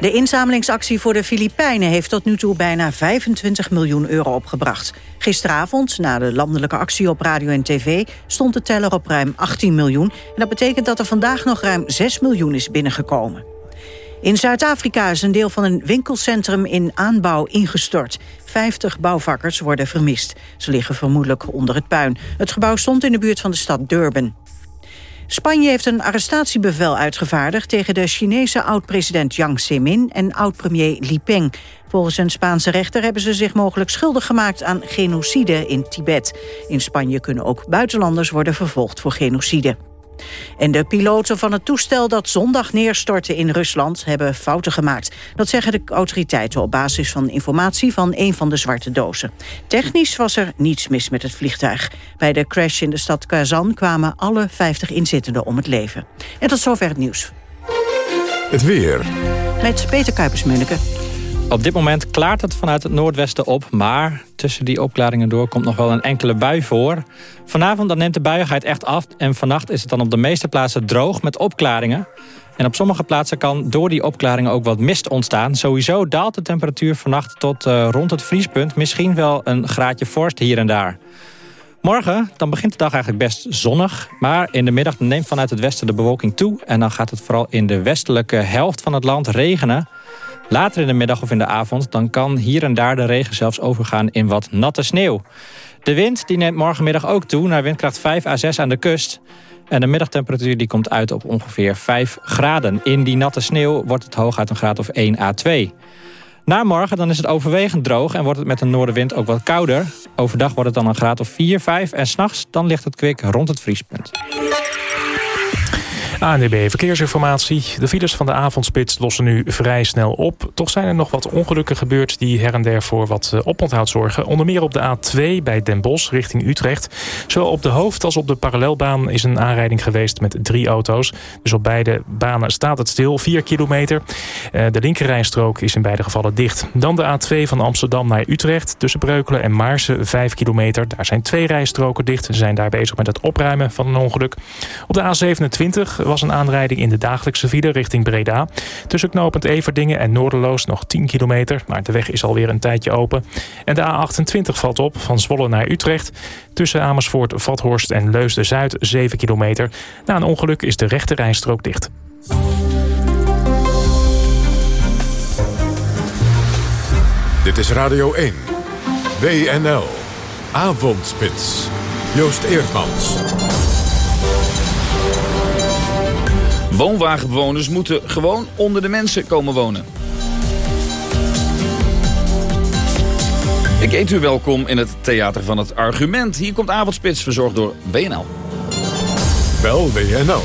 De inzamelingsactie voor de Filipijnen heeft tot nu toe bijna 25 miljoen euro opgebracht. Gisteravond, na de landelijke actie op radio en tv, stond de teller op ruim 18 miljoen. En dat betekent dat er vandaag nog ruim 6 miljoen is binnengekomen. In Zuid-Afrika is een deel van een winkelcentrum in aanbouw ingestort. 50 bouwvakkers worden vermist. Ze liggen vermoedelijk onder het puin. Het gebouw stond in de buurt van de stad Durban. Spanje heeft een arrestatiebevel uitgevaardigd... tegen de Chinese oud-president Jiang Zemin en oud-premier Li Peng. Volgens een Spaanse rechter hebben ze zich mogelijk schuldig gemaakt... aan genocide in Tibet. In Spanje kunnen ook buitenlanders worden vervolgd voor genocide. En de piloten van het toestel dat zondag neerstortte in Rusland... hebben fouten gemaakt. Dat zeggen de autoriteiten op basis van informatie van een van de zwarte dozen. Technisch was er niets mis met het vliegtuig. Bij de crash in de stad Kazan kwamen alle 50 inzittenden om het leven. En tot zover het nieuws. Het weer. Met Peter Kuipers-Munneke. Op dit moment klaart het vanuit het noordwesten op... maar tussen die opklaringen door komt nog wel een enkele bui voor. Vanavond dan neemt de buiigheid echt af... en vannacht is het dan op de meeste plaatsen droog met opklaringen. En op sommige plaatsen kan door die opklaringen ook wat mist ontstaan. Sowieso daalt de temperatuur vannacht tot uh, rond het vriespunt. Misschien wel een graadje vorst hier en daar. Morgen dan begint de dag eigenlijk best zonnig. Maar in de middag neemt vanuit het westen de bewolking toe. En dan gaat het vooral in de westelijke helft van het land regenen. Later in de middag of in de avond dan kan hier en daar de regen zelfs overgaan in wat natte sneeuw. De wind die neemt morgenmiddag ook toe naar windkracht 5 à 6 aan de kust. En de middagtemperatuur die komt uit op ongeveer 5 graden. In die natte sneeuw wordt het hooguit een graad of 1 à 2. Na morgen dan is het overwegend droog en wordt het met een noordenwind ook wat kouder. Overdag wordt het dan een graad of 4, 5 en s'nachts dan ligt het kwik rond het vriespunt. ANDB Verkeersinformatie. De files van de avondspits lossen nu vrij snel op. Toch zijn er nog wat ongelukken gebeurd die her en der voor wat eh, oponthoud zorgen. Onder meer op de A2 bij Den Bosch richting Utrecht. Zowel op de hoofd- als op de parallelbaan is een aanrijding geweest met drie auto's. Dus op beide banen staat het stil, 4 kilometer. Eh, de linkerrijstrook is in beide gevallen dicht. Dan de A2 van Amsterdam naar Utrecht. Tussen Breukelen en Maarsen 5 kilometer. Daar zijn twee rijstroken dicht. Ze zijn daar bezig met het opruimen van een ongeluk. Op de A27 was een aanrijding in de dagelijkse file richting Breda. Tussen knooppunt Everdingen en Noorderloos nog 10 kilometer. Maar de weg is alweer een tijdje open. En de A28 valt op van Zwolle naar Utrecht. Tussen Amersfoort, Vathorst en Leusden-Zuid 7 kilometer. Na een ongeluk is de rechte rijstrook dicht. Dit is Radio 1. WNL. Avondspits. Joost Eerdmans. Woonwagenbewoners moeten gewoon onder de mensen komen wonen. Ik eet u welkom in het Theater van het Argument. Hier komt Avondspits, verzorgd door WNL. Bel WNL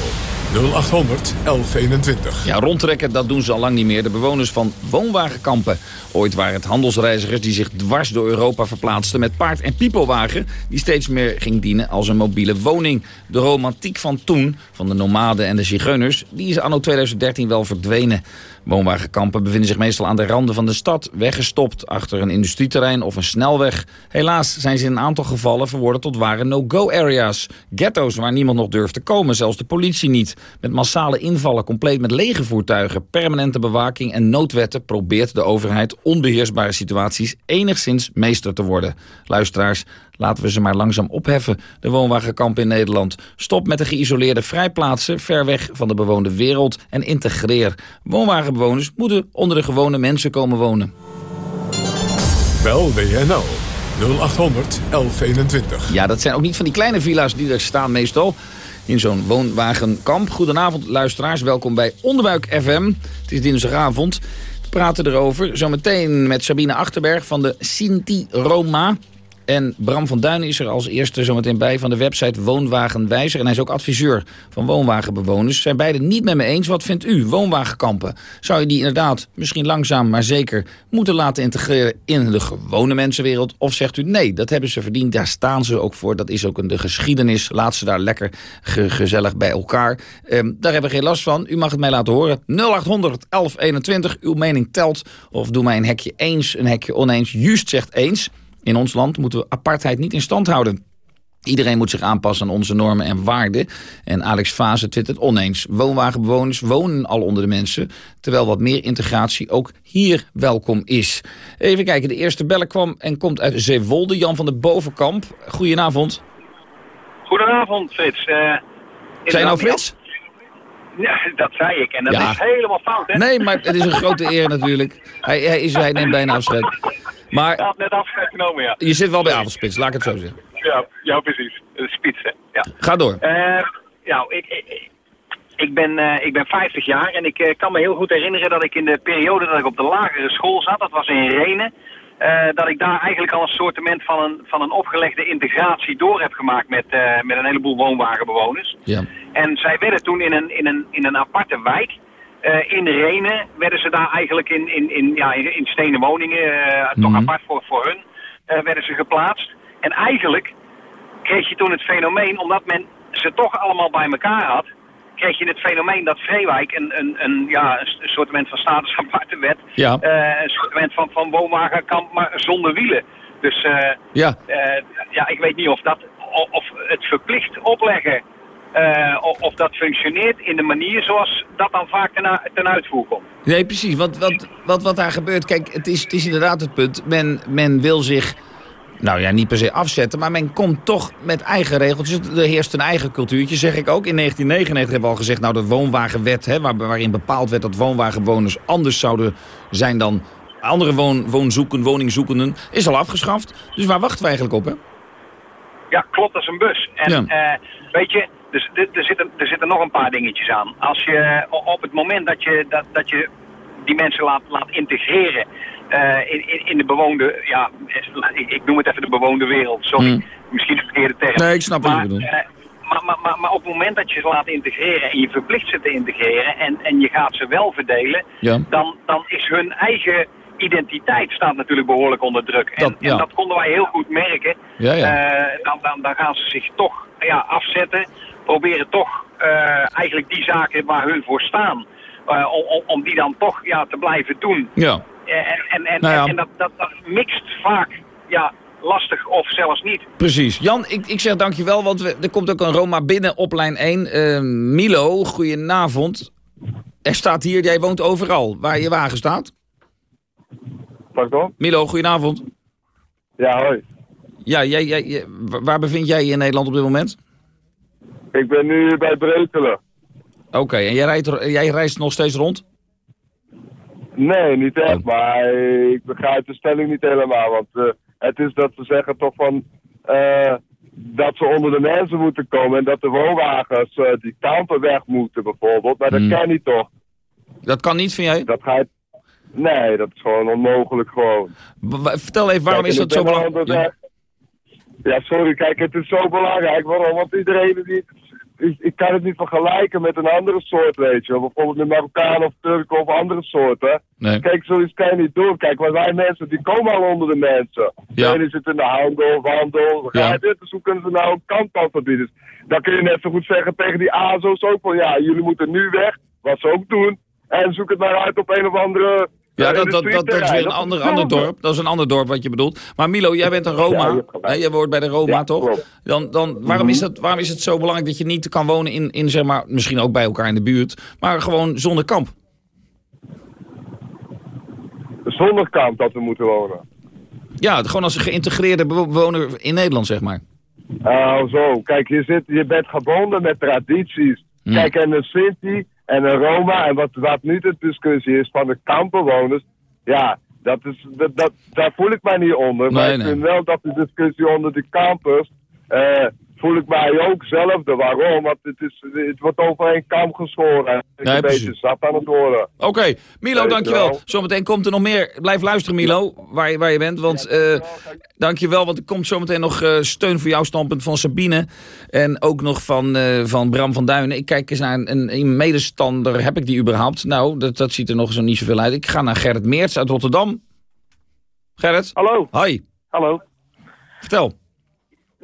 0800 1121. Ja, rondtrekken, dat doen ze al lang niet meer. De bewoners van woonwagenkampen. Ooit waren het handelsreizigers die zich dwars door Europa verplaatsten... met paard- en piepelwagen die steeds meer ging dienen als een mobiele woning. De romantiek van toen, van de nomaden en de zigeuners... die is anno 2013 wel verdwenen. Woonwagenkampen bevinden zich meestal aan de randen van de stad... weggestopt achter een industrieterrein of een snelweg. Helaas zijn ze in een aantal gevallen verworden tot ware no-go-areas. Ghetto's waar niemand nog durft te komen, zelfs de politie niet. Met massale invallen, compleet met lege voertuigen... permanente bewaking en noodwetten probeert de overheid... onbeheersbare situaties enigszins meester te worden. Luisteraars, Laten we ze maar langzaam opheffen, de woonwagenkampen in Nederland. Stop met de geïsoleerde vrijplaatsen ver weg van de bewoonde wereld en integreer. Woonwagenbewoners moeten onder de gewone mensen komen wonen. Bel WNL 0800 1121. Ja, dat zijn ook niet van die kleine villa's die er staan meestal in zo'n woonwagenkamp. Goedenavond luisteraars, welkom bij Onderbuik FM. Het is dinsdagavond. Praten erover. Zometeen met Sabine Achterberg van de Sinti Roma. En Bram van Duin is er als eerste zometeen bij van de website Woonwagenwijzer. En hij is ook adviseur van woonwagenbewoners. Zijn beiden niet met me eens. Wat vindt u? Woonwagenkampen. Zou je die inderdaad misschien langzaam maar zeker moeten laten integreren in de gewone mensenwereld? Of zegt u nee, dat hebben ze verdiend. Daar staan ze ook voor. Dat is ook een de geschiedenis. Laat ze daar lekker ge- gezellig bij elkaar. Ehm, daar hebben we geen last van. U mag het mij laten horen. 0800 1121. Uw mening telt. Of doe mij een hekje eens, een hekje oneens. Juist zegt eens. In ons land moeten we apartheid niet in stand houden. Iedereen moet zich aanpassen aan onze normen en waarden. En Alex Fase twittert oneens. Woonwagenbewoners wonen al onder de mensen... terwijl wat meer integratie ook hier welkom is. Even kijken, de eerste bellen kwam en komt uit Zeewolde. Jan van der Bovenkamp. Goedenavond. Goedenavond, Frits. Eh Zijn nou Frits? Ja, dat zei ik. En dat Ja. is helemaal fout, hè? Nee, maar het is een grote eer natuurlijk. Hij, hij, is, hij neemt bijna afscheid. Maar had net afscheid genomen, ja. je zit wel bij avondspits, laat ik het zo zeggen. Ja, ja precies. Spitsen, ja. Ga door. Eh, nou, ik, ik, ik, ben, eh, ik ben 50 jaar en ik eh, kan me heel goed herinneren dat ik in de periode dat ik op de lagere school zat, dat was in Renen, eh, dat ik daar eigenlijk al een soortement van een, van een opgelegde integratie door heb gemaakt met, eh, met een heleboel woonwagenbewoners. Ja. En zij werden toen in een, in een, in een aparte wijk. eh, in Renen werden ze daar eigenlijk in, in, in, ja, in, in stenen woningen, toch Mhm. apart voor, voor hun, werden ze geplaatst. En eigenlijk kreeg je toen het fenomeen, omdat men ze toch allemaal bij elkaar had, kreeg je het fenomeen dat Vreewijk een, een, een, ja, een, soort van status aparte Ja. eh, een soort van, van woonwagenkamp, maar zonder wielen. Dus eh, Ja. eh, ja, ik weet niet of, dat, of het verplicht opleggen, of dat functioneert in de manier zoals dat dan vaak ten, ten uitvoer komt. Nee, precies. Wat, wat, wat, wat daar gebeurt, kijk, het is, het is inderdaad het punt. Men, men wil zich, nou ja, niet per se afzetten, maar men komt toch met eigen regeltjes. Er heerst een eigen cultuurtje, zeg ik ook. In 1999 hebben we al gezegd, nou de woonwagenwet, hè, waar, waarin bepaald werd dat woonwagenbewoners anders zouden zijn dan andere woon, woonzoeken, woningzoekenden, is al afgeschaft. Dus waar wachten we eigenlijk op, hè? Ja, klopt als een bus. En Ja. eh, weet je, dus, er, zitten, er zitten nog een paar dingetjes aan. Als je o- op het moment dat je, dat, dat je die mensen laat, laat integreren eh, in, in, in de bewoonde, ja, ik, ik noem het even de bewoonde wereld, sorry, Hmm. misschien een verkeerde term. Nee, ik snap wat je Maar, bedoelt. eh, maar, maar, maar, maar op het moment dat je ze laat integreren en je verplicht ze te integreren en, en je gaat ze wel verdelen, Ja. dan, dan is hun eigen identiteit staat natuurlijk behoorlijk onder druk. En Dat- en dat konden wij heel goed merken. Ja. Eh, dan, dan, dan gaan ze zich toch ja, afzetten. Proberen toch eigenlijk die zaken waar hun voor staan. om, om, om die dan toch ja, te blijven doen. Ja. Eh, En, en, en, Nou ja. en dat, dat, dat mixt vaak ja, lastig of zelfs niet. Precies. Jan, ik, ik zeg dankjewel, want we, er komt ook een Roma binnen op lijn 1. Eh, Milo, goedenavond. Er staat hier, jij woont overal, waar je wagen staat. Pardon? Milo, goedenavond. Ja, hoi. Ja, jij, jij, jij- wa- waar bevind jij je in Nederland op dit moment? Ik ben nu bij Breukelen. Oké, en jij, rijdt, jij reist nog steeds rond? Nee, niet echt, Oh. maar ik begrijp de stelling niet helemaal. Want eh, het is dat ze zeggen toch van eh, dat ze onder de mensen moeten komen en dat de woonwagens eh, die kampen weg moeten bijvoorbeeld. Maar dat Hmm. kan niet toch? Dat kan niet, vind jij? Dat gaat... Nee, dat is gewoon onmogelijk gewoon. Vertel even, waarom Kijk, is dat zo belangrijk? Ja, sorry, kijk, het is zo belangrijk. Waarom? Want iedereen die... Ik, ik kan het niet vergelijken met een andere soort, weet je wel. Bijvoorbeeld een Marokkaan of Turk of andere soorten. Nee. Kijk, zoiets kan je niet doen. Kijk, maar wij mensen, die komen al onder de mensen. Ja. Die zitten in de handel, wandel. Ja. Ja. Dit, dus hoe kunnen ze nou een kant aan verbieden? Dan kun je net zo goed zeggen tegen die AZO's ook van... Ja, jullie moeten nu weg, wat ze ook doen. En zoek het maar uit op een of andere... Ja, dat, dat, dat, dat is weer een ander, ander dorp. Dat is een ander dorp wat je bedoelt. Maar Milo, jij bent een Roma. Ja? Jij hoort bij de Roma, Ja, toch? Dan, dan, waarom, is dat, waarom is het zo belangrijk dat je niet kan wonen in, in, zeg maar, misschien ook bij elkaar in de buurt, maar gewoon zonder kamp? Zonder kamp dat we moeten wonen. Ja, gewoon als een geïntegreerde bewo- bewoner in Nederland, zeg maar. Oh, zo. Kijk, je, zit, je bent gebonden met tradities. Hmm. Kijk, en een Sinti en een Roma, en wat, wat nu de discussie is van de kampbewoners, ja, dat is, dat, dat, daar voel ik mij niet onder. maar ik nee. vind wel dat de discussie onder de campers, eh, voel ik mij ook zelf de waarom. Want het, is, het wordt over één kam geschoren. Ik ben Nee, een precies. beetje zat aan het worden. Oké, Milo, Weet dankjewel. je wel. Zometeen komt er nog meer. Blijf luisteren, Milo, waar je, waar je bent. Want eh dankjewel, want er komt zometeen nog eh, steun voor jouw standpunt van Sabine. En ook nog van, eh, van Bram van Duinen. Ik kijk eens naar een, een, een medestander. Heb ik die überhaupt? Nou, dat, dat ziet er nog zo niet zoveel uit. Ik ga naar Gerrit Meerts uit Rotterdam. Gerrit? Hallo. Hoi. Hallo. Vertel.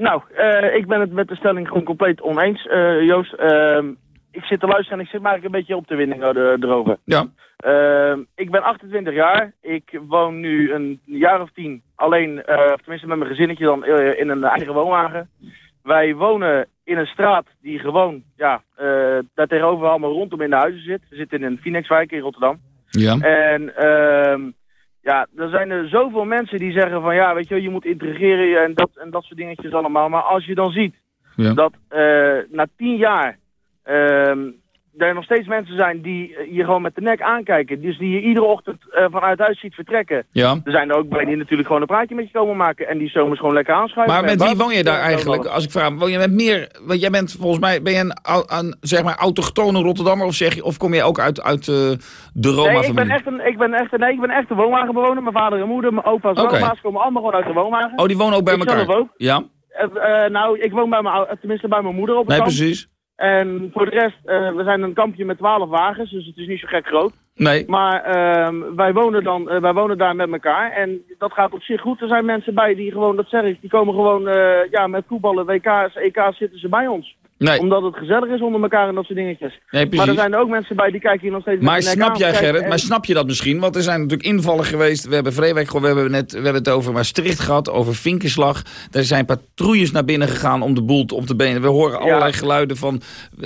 Nou, eh, ik ben het met de stelling gewoon compleet oneens, eh, Joost. Ehm, ik zit te luisteren en ik zit maar een beetje op de winning er- erover. Ja. Ehm, ik ben 28 jaar. Ik woon nu een jaar of tien alleen, eh, of tenminste met mijn gezinnetje dan, eh, in een eigen woonwagen. Wij wonen in een straat die gewoon, ja, eh, daar tegenover allemaal rondom in de huizen zit. We zitten in een Phoenixwijk in Rotterdam. Ja. En ehm, ja, er zijn er zoveel mensen die zeggen van ja, weet je, je moet integreren en dat, en dat soort dingetjes allemaal. Maar als je dan ziet Ja. dat eh, na tien jaar ehm, er nog steeds mensen zijn die eh, je gewoon met de nek aankijken. Dus die je iedere ochtend eh, vanuit huis ziet vertrekken. Ja. Er zijn er ook bij die natuurlijk gewoon een praatje met je komen maken en die zomers gewoon lekker aanschuiven. Maar met wie woon je daar eigenlijk? Als ik vraag, woon je met meer... Want jij bent volgens mij, ben je een, een zeg maar autochtone Rotterdammer of, zeg je, of kom je ook uit, uit eh, de Nee, ik ben Roma-familie? echt een, ik ben echt een, nee, ik ben echt een woonwagenbewoner. Mijn vader en moeder, mijn opa's en oma's komen allemaal gewoon uit de woonwagen. Oh, die wonen ook bij Ik elkaar? zelf ook. Ja? Eh, eh, nou, ik woon bij mijn, tenminste bij mijn moeder op het Nee, kamp. precies. En voor de rest, eh, we zijn een kampje met 12 wagens, dus het is niet zo gek groot. Nee. Maar ehm, wij, wonen dan, eh, wij wonen daar met elkaar en dat gaat op zich goed. Er zijn mensen bij die gewoon, dat zeg ik, die komen gewoon eh, ja, met voetballen, WK's, EK's zitten ze bij ons. Nee. Omdat het gezellig is onder elkaar en dat soort dingetjes. Nee, maar er zijn er ook mensen bij die kijken hier nog steeds Maar snap jij, Gerrit, en- maar snap je dat misschien? Want er zijn natuurlijk invallen geweest. We hebben Vreewijk we hebben, net, we hebben het over Maastricht gehad, over Vinkenslag. Er zijn patrouilles naar binnen gegaan om de boel te- op te benen. We horen allerlei geluiden van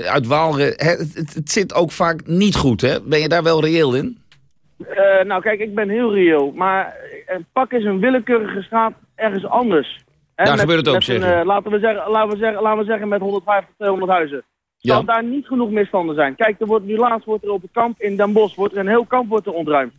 uit Waalre. Het, het, het zit ook vaak niet goed, hè? Ben je daar wel reëel in? Eh, nou kijk, ik ben heel reëel, maar pak eens een willekeurige straat ergens anders. Daar met- gebeurt het ook, zeg een, eh, laten, we zeggen, laten, we zeggen, laten we zeggen met 150, 200 huizen. Ja. Zal daar niet genoeg misstanden zijn? Kijk, er wordt nu laatst wordt er op het kamp in Den Bosch, wordt er een heel kamp wordt er ontruimd.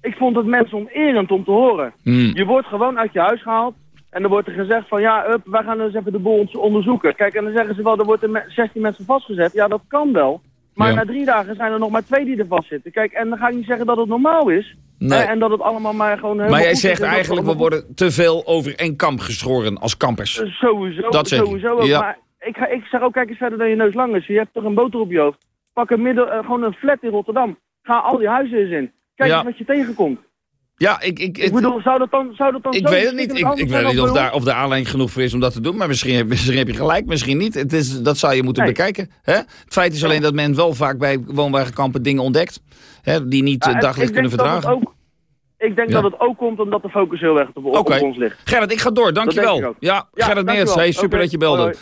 Ik vond het mensonterend om te horen. Hmm. Je wordt gewoon uit je huis gehaald en dan wordt er gezegd van ja, up, wij gaan eens even de boel onderzoeken. Kijk, en dan zeggen ze wel, er worden me- 16 mensen vastgezet. Ja, dat kan wel. Maar Ja. na drie dagen zijn er nog maar twee die er vastzitten. Kijk, en dan ga ik niet zeggen dat het normaal is. Nee. en dat het allemaal maar gewoon helemaal Maar jij zegt eigenlijk, we worden te veel over één kamp geschoren als kampers. goed- Sowieso, Dat sowieso ook. Ja. Maar ik, ga, ik zeg ook, kijk eens verder dan je neus lang is. Je hebt toch een boter op je hoofd. Pak een middel, eh, gewoon een flat in Rotterdam. Ga al die huizen eens in. Kijk Ja. eens wat je tegenkomt. Ja, ik... Ik, Ik bedoel, zou dat dan, zou dat dan Ik zo weet het niet. Ik, ik weet niet of daar, of daar aanleiding genoeg voor is om dat te doen. Maar misschien, heb- misschien heb je gelijk, misschien niet. Het is, dat zou je moeten Nee. bekijken. Hè? Het feit is alleen dat men wel vaak bij woonwagenkampen dingen ontdekt. Hè, die niet Ja, eh, daglicht kunnen verdragen. Ik denk Ja. dat het ook komt omdat de focus heel erg op, op ons ligt. Gerrit, ik ga door. Dankjewel. ik. Ja, Ja, Gerrit Meerts. Hey, super dat je belde. hoi,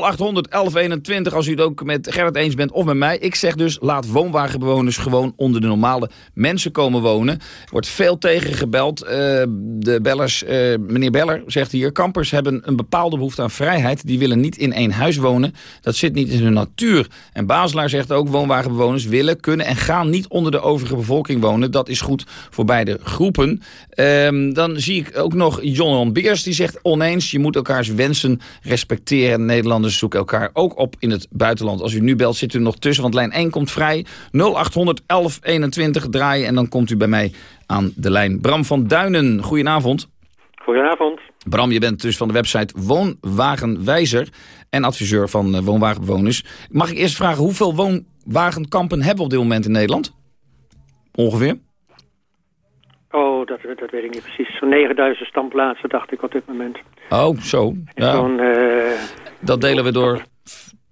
0800 1121 als u het ook met Gerrit eens bent of met mij. Ik zeg dus, laat woonwagenbewoners gewoon onder de normale mensen komen wonen. Er wordt veel tegen gebeld. Eh, de bellers, eh, meneer Beller zegt hier... kampers hebben een bepaalde behoefte aan vrijheid. Die willen niet in één huis wonen. Dat zit niet in hun natuur. En Baselaar zegt ook... woonwagenbewoners willen, kunnen en gaan niet onder de overige bevolking wonen. Dat is goed voor beide groepen. Ehm, dan zie ik ook nog John Beers. Die zegt oneens, je moet elkaars wensen respecteren. Nederlanders zoeken elkaar ook op in het buitenland. Als u nu belt, zit u nog tussen, want lijn 1 komt vrij. 0800 1121 draaien en dan komt u bij mij aan de lijn. Bram van Duinen, goedenavond. Goedenavond. Bram, je bent dus van de website Woonwagenwijzer en adviseur van eh, woonwagenbewoners. Mag ik eerst vragen, hoeveel woonwagenkampen hebben we op dit moment in Nederland? Ongeveer? Dat, dat weet ik niet precies. Zo'n 9000 standplaatsen dacht ik op dit moment. Oh, zo. Ja. Zo'n, eh, Dat delen we door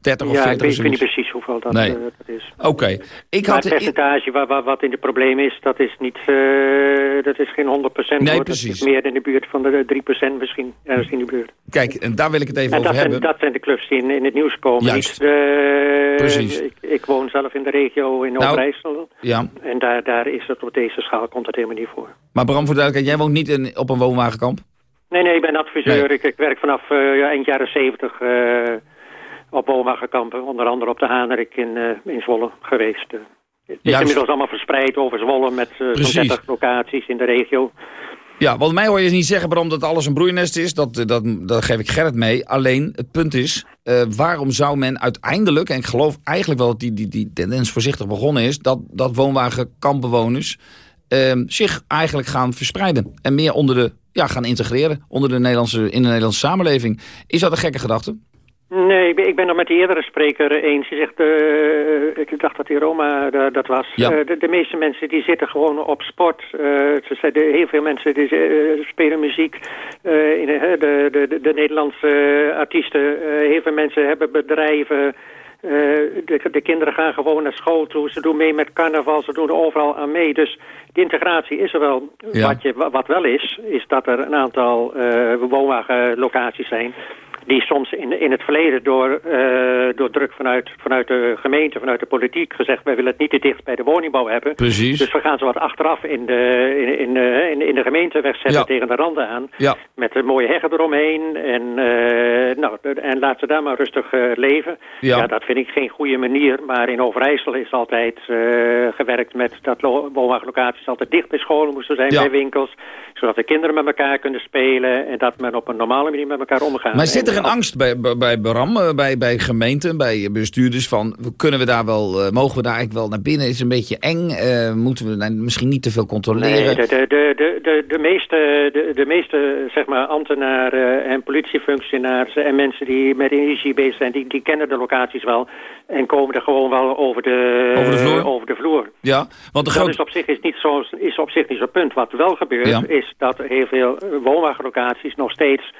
30 of ja, 40 ik weet, ik niet precies hoeveel dat, Nee. eh, dat is. Oké. Ik maar had... het percentage wa- wa- wat in de probleem is, dat is, niet, eh, dat is geen 100% Nee, hoor. precies. Dat is meer in de buurt van de 3% misschien, ergens in de buurt. Kijk, en daar wil ik het even en over dat zijn, hebben. dat zijn de clubs die in, in het nieuws komen. Juist. Niet, eh, Precies. Ik, ik woon zelf in de regio in Nou, Overijssel. Ja, En daar, daar is het op deze schaal komt het helemaal niet voor. maar Bram, voor de duidelijkheid, jij woont niet in, op een woonwagenkamp? Nee, nee, ik ben adviseur. Nee. Ik, ik werk vanaf eh, eind jaren zeventig eh, op woonwagenkampen. Onder andere op de Hanerik in, eh, in Zwolle geweest. eh. Het is inmiddels allemaal verspreid over Zwolle met eh, zo'n Precies. 30 locaties in de regio. Ja, want mij hoor je niet zeggen, Bram, dat alles een broeinest is. Dat, eh, dat, dat geef ik Gerrit mee. Alleen, het punt is, eh, waarom zou men uiteindelijk, en ik geloof eigenlijk wel dat die, die, die tendens voorzichtig begonnen is, dat, dat woonwagenkampbewoners ehm, zich eigenlijk gaan verspreiden. En meer onder de, ja, gaan integreren onder de Nederlandse, in de Nederlandse samenleving. Is dat een gekke gedachte? Nee, ik ben, het met de eerdere spreker eens. Die zegt, eh, ik dacht dat die Roma da- dat was. Ja. Eh, de, de meeste mensen die zitten gewoon op sport. Eh, ze zeiden, heel veel mensen die, spelen muziek. In, de, de, de, de Nederlandse artiesten. heel veel mensen hebben bedrijven. De, de kinderen gaan gewoon naar school toe. Ze doen mee met carnaval. Ze doen er overal aan mee. Dus de integratie is er wel. Ja. Wat, je, wat wel is, is dat er een aantal woonwagenlocaties zijn die soms in, in het verleden door, eh, door druk vanuit, vanuit de gemeente, vanuit de politiek gezegd... wij willen het niet te dicht bij de woningbouw hebben. Precies. Dus we gaan ze wat achteraf in de, in, in, eh, in, in de gemeenteweg zetten Ja. tegen de randen aan. Ja. Met een mooie heggen eromheen. En, eh, nou, en laat ze daar maar rustig leven. Ja. dat vind ik geen goede manier. Maar in Overijssel is altijd gewerkt met dat lo- woonwagenlocaties altijd dicht bij scholen moesten zijn, bij winkels. Zodat de kinderen met elkaar kunnen spelen. En dat men op een normale manier met elkaar omgaat. Maar zit er En een angst bij, bij, bij Bram, eh, bij, bij gemeenten, bij bestuurders van... kunnen we daar wel, eh, mogen we daar eigenlijk wel naar binnen? Is een beetje eng? Eh, moeten we nou misschien niet te veel controleren? Nee, de, de, de, de, de, meeste, de, de meeste zeg maar, ambtenaren en politiefunctionarissen en mensen die met energie bezig zijn, die, die kennen de locaties wel en komen er gewoon wel over de, Over de vloer? over de vloer. Ja, want de Dat grote... is op zich is niet zo, is op zich niet zo'n punt. Wat wel gebeurt, Ja. is dat er heel veel woonwagenlocaties nog steeds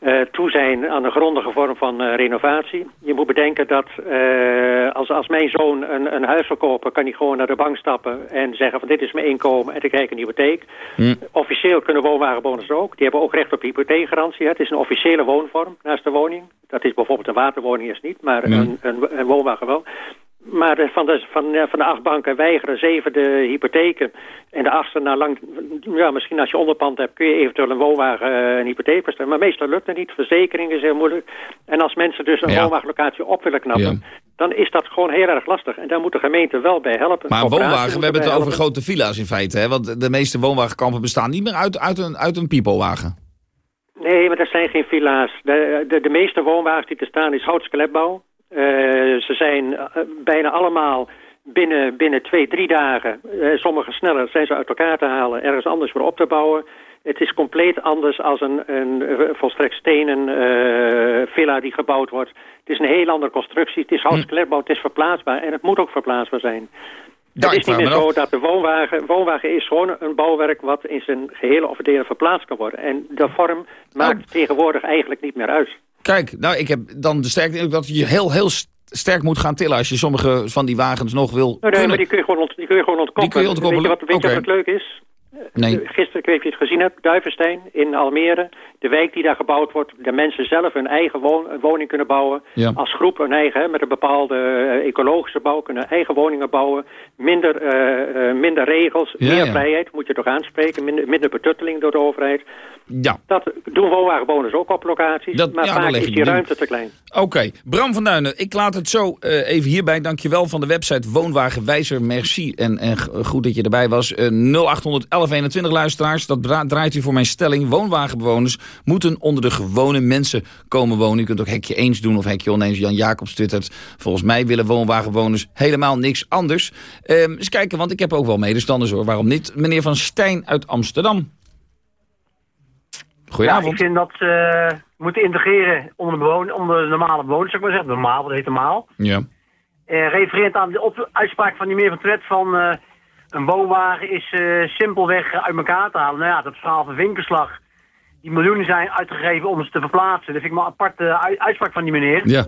eh, toe zijn aan een grondige vorm van eh, renovatie. Je moet bedenken dat eh, als, als mijn zoon een, een huis wil kopen, kan hij gewoon naar de bank stappen en zeggen van dit is mijn inkomen en ik krijg een hypotheek. Hm. Officieel kunnen woonwagenbewoners er ook. Die hebben ook recht op hypotheekgarantie. Het is een officiële woonvorm naast de woning. Dat is bijvoorbeeld een waterwoning is niet, maar Ja. een, een, een woonwagen wel. Maar de- van, de, van, eh, van de acht banken weigeren zeven de hypotheken. En de achtste, na lang, ja, misschien als je onderpand hebt, kun je eventueel een woonwagen eh, een hypotheek bestellen. Maar meestal lukt het niet. Verzekering is heel moeilijk. En als mensen dus een Ja. woonwagenlocatie op willen knappen, dan is dat gewoon heel erg lastig. En daar moet de gemeente wel bij helpen. Maar woonwagen, we hebben het over helpen. grote villa's in feite. Hè? Want de meeste woonwagenkampen bestaan niet meer uit, uit, een, uit een piepelwagen. Nee, maar dat zijn geen villa's. De, de, de meeste woonwagens die er staan is houtsklepbouw. Eh, ze zijn eh, bijna allemaal binnen, binnen twee, drie dagen, eh, sommige sneller, zijn ze uit elkaar te halen, ergens anders weer op te bouwen. Het is compleet anders als een, een volstrekt stenen villa die gebouwd wordt. Het is een heel andere constructie. Het is houtsklepbouw, het is verplaatsbaar en het moet ook verplaatsbaar zijn. Ja, het is niet meer me zo dat de woonwagen... Woonwagen is gewoon een bouwwerk wat in zijn gehele of delen verplaatst kan worden. En de vorm maakt tegenwoordig eigenlijk niet meer uit. Kijk, nou, ik heb dan de sterkte indruk dat je heel, heel st- sterk moet gaan tillen... als je sommige van die wagens nog wil nee, kunnen. maar die kun je gewoon, ont, die kun je gewoon ontkoppelen. Die kun je ontkoppelen? Weet je wat, weet wat leuk is? Nee. Eh, Gisteren, ik weet niet of je het gezien hebt, Duivenstein in Almere. De wijk die daar gebouwd wordt. De mensen zelf hun eigen woning kunnen bouwen. Ja. Als groep een eigen, hè, met een bepaalde eh, ecologische bouw. Kunnen eigen woningen bouwen. Minder, eh, minder regels, Ja, meer ja. vrijheid. Moet je toch aanspreken. Minder, minder betutteling door de overheid. Ja. Dat doen woonwagenbewoners ook op locaties. Dat- maar vaak is die ruimte te klein. Oké, Bram van Duinen, ik laat het zo even hierbij. Dankjewel van de website Woonwagenwijzer. Merci en, en goed dat je erbij was. Eh 0800 1121 luisteraars, dat dra- draait u voor mijn stelling. Woonwagenbewoners moeten onder de gewone mensen komen wonen. U kunt ook hekje eens doen of hekje oneens. Jan Jacobs twittert. Volgens mij willen woonwagenbewoners helemaal niks anders. Eh, eens kijken, want ik heb ook wel medestanders hoor. Waarom niet? Meneer Van Stijn uit Amsterdam. Ja, Goedenavond. ik vind dat ze eh, moeten integreren onder de, bewoner, onder de normale bewoners, zou ik maar zeggen. Normaal, dat heet normaal. Ja. Eh refererend aan de op- uitspraak van die meneer van Tret van... eh, een woonwagen is eh, simpelweg uit elkaar te halen. Nou ja, dat verhaal van Winkelslag. Die miljoenen zijn uitgegeven om ze te verplaatsen. Dat vind ik maar een aparte ui- uitspraak van die meneer. Ja.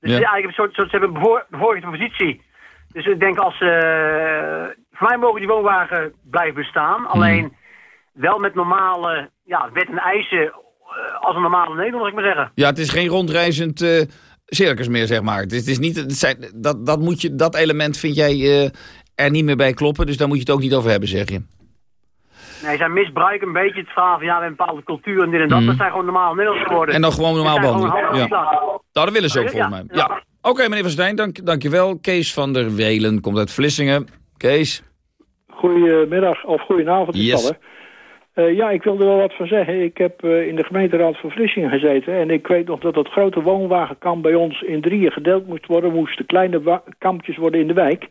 Dus Ja. eigenlijk een soort, soort, ze hebben een bevoor- bevoorrechte positie. Dus ik denk als... eh, voor mij mogen die woonwagen blijven bestaan. Hmm. Alleen wel met normale ja, wet en eisen eh, als een normale Nederlander, zou ik maar zeggen. Ja, het is geen rondreizend circus meer, zeg maar. Het is, het is niet, het zijn, dat, dat, moet je, dat element vind jij er niet meer bij kloppen, dus daar moet je het ook niet over hebben, zeg je. Nee, zij misbruiken een beetje het verhaal van ja, we hebben een bepaalde cultuur en dit en dat. Mhm. Dat zijn gewoon normale Nederlanders geworden. En dan gewoon normaal behandelen. halve Ja. Nou, dat willen ze ook Ja, volgens mij. ja. Ja. Oké, meneer Van Stijn, dank, dankjewel. Kees van der Welen komt uit Vlissingen. Kees. Goedemiddag of goedenavond Yes. dat, Eh, ja, ik wilde wel wat van zeggen. Ik heb eh, in de gemeenteraad van Vlissingen gezeten. En ik weet nog dat het grote woonwagenkamp bij ons in drieën gedeeld moest worden. Moesten kleine kampjes worden in de wijk.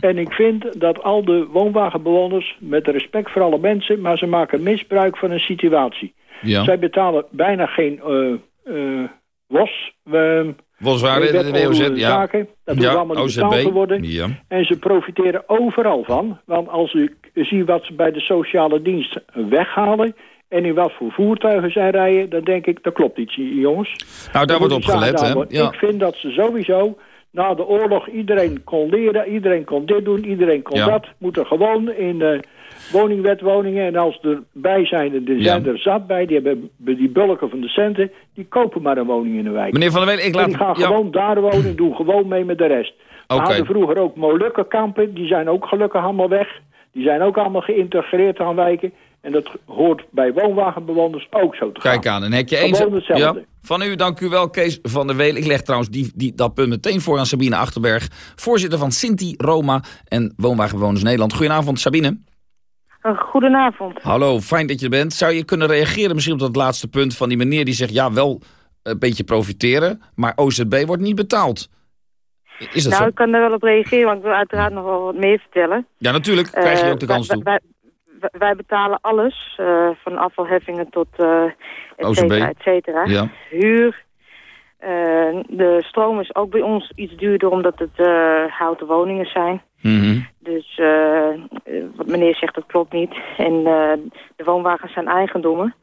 En ik vind dat al de woonwagenbewoners, met respect voor alle mensen... maar ze maken misbruik van een situatie. Ja. Zij betalen bijna geen eh eh Boswaarde, Wet de WOZ, ja. zaken, dat hoeft allemaal niet betaald te worden. Ja. En ze profiteren overal van. Want als ik zie wat ze bij de sociale dienst weghalen... en in wat voor voertuigen zij rijden... dan denk ik, dat klopt iets, jongens. Nou, daar wordt op gelet, hè? Ja. Ik vind dat ze sowieso... Na de oorlog iedereen kon leren, iedereen kon dit doen, iedereen kon Ja. dat. Moeten gewoon in de woningwet woningen. En als er bij zijn, er zijn er zat bij, die hebben die bulken van de centen, die kopen maar een woning in de wijk. Meneer Van der Weel, ik En laat... die gaan ja. gewoon daar wonen en doen gewoon mee met de rest. We hadden vroeger ook Molukkenkampen, die zijn ook gelukkig allemaal weg. Die zijn ook allemaal geïntegreerd aan wijken. En dat hoort bij woonwagenbewoners ook zo te gaan. Kijk aan, een hekje eens. Ja. Van u, dank u wel, Kees van der Weel. Ik leg trouwens die, die, dat punt meteen voor aan Sabine Achterberg. Voorzitter van Sinti, Roma en Woonwagenbewoners Nederland. Goedenavond, Sabine. Goedenavond. Hallo, fijn dat je er bent. Zou je kunnen reageren misschien op dat laatste punt van die meneer die zegt... ja, wel een beetje profiteren, maar OZB wordt niet betaald. Is dat nou, zo? ik kan daar wel op reageren, want ik wil uiteraard nog wel wat meer vertellen. Ja, natuurlijk. Krijg je Eh, ook de kans wij, toe. Wij, wij, wij betalen alles, eh, van afvalheffingen tot uh, et OZB. cetera, et cetera. Ja. Huur. Eh, de stroom is ook bij ons iets duurder omdat het eh, houten woningen zijn. Mhm. Dus eh, wat meneer zegt, dat klopt niet. En eh, de woonwagens zijn eigendommen.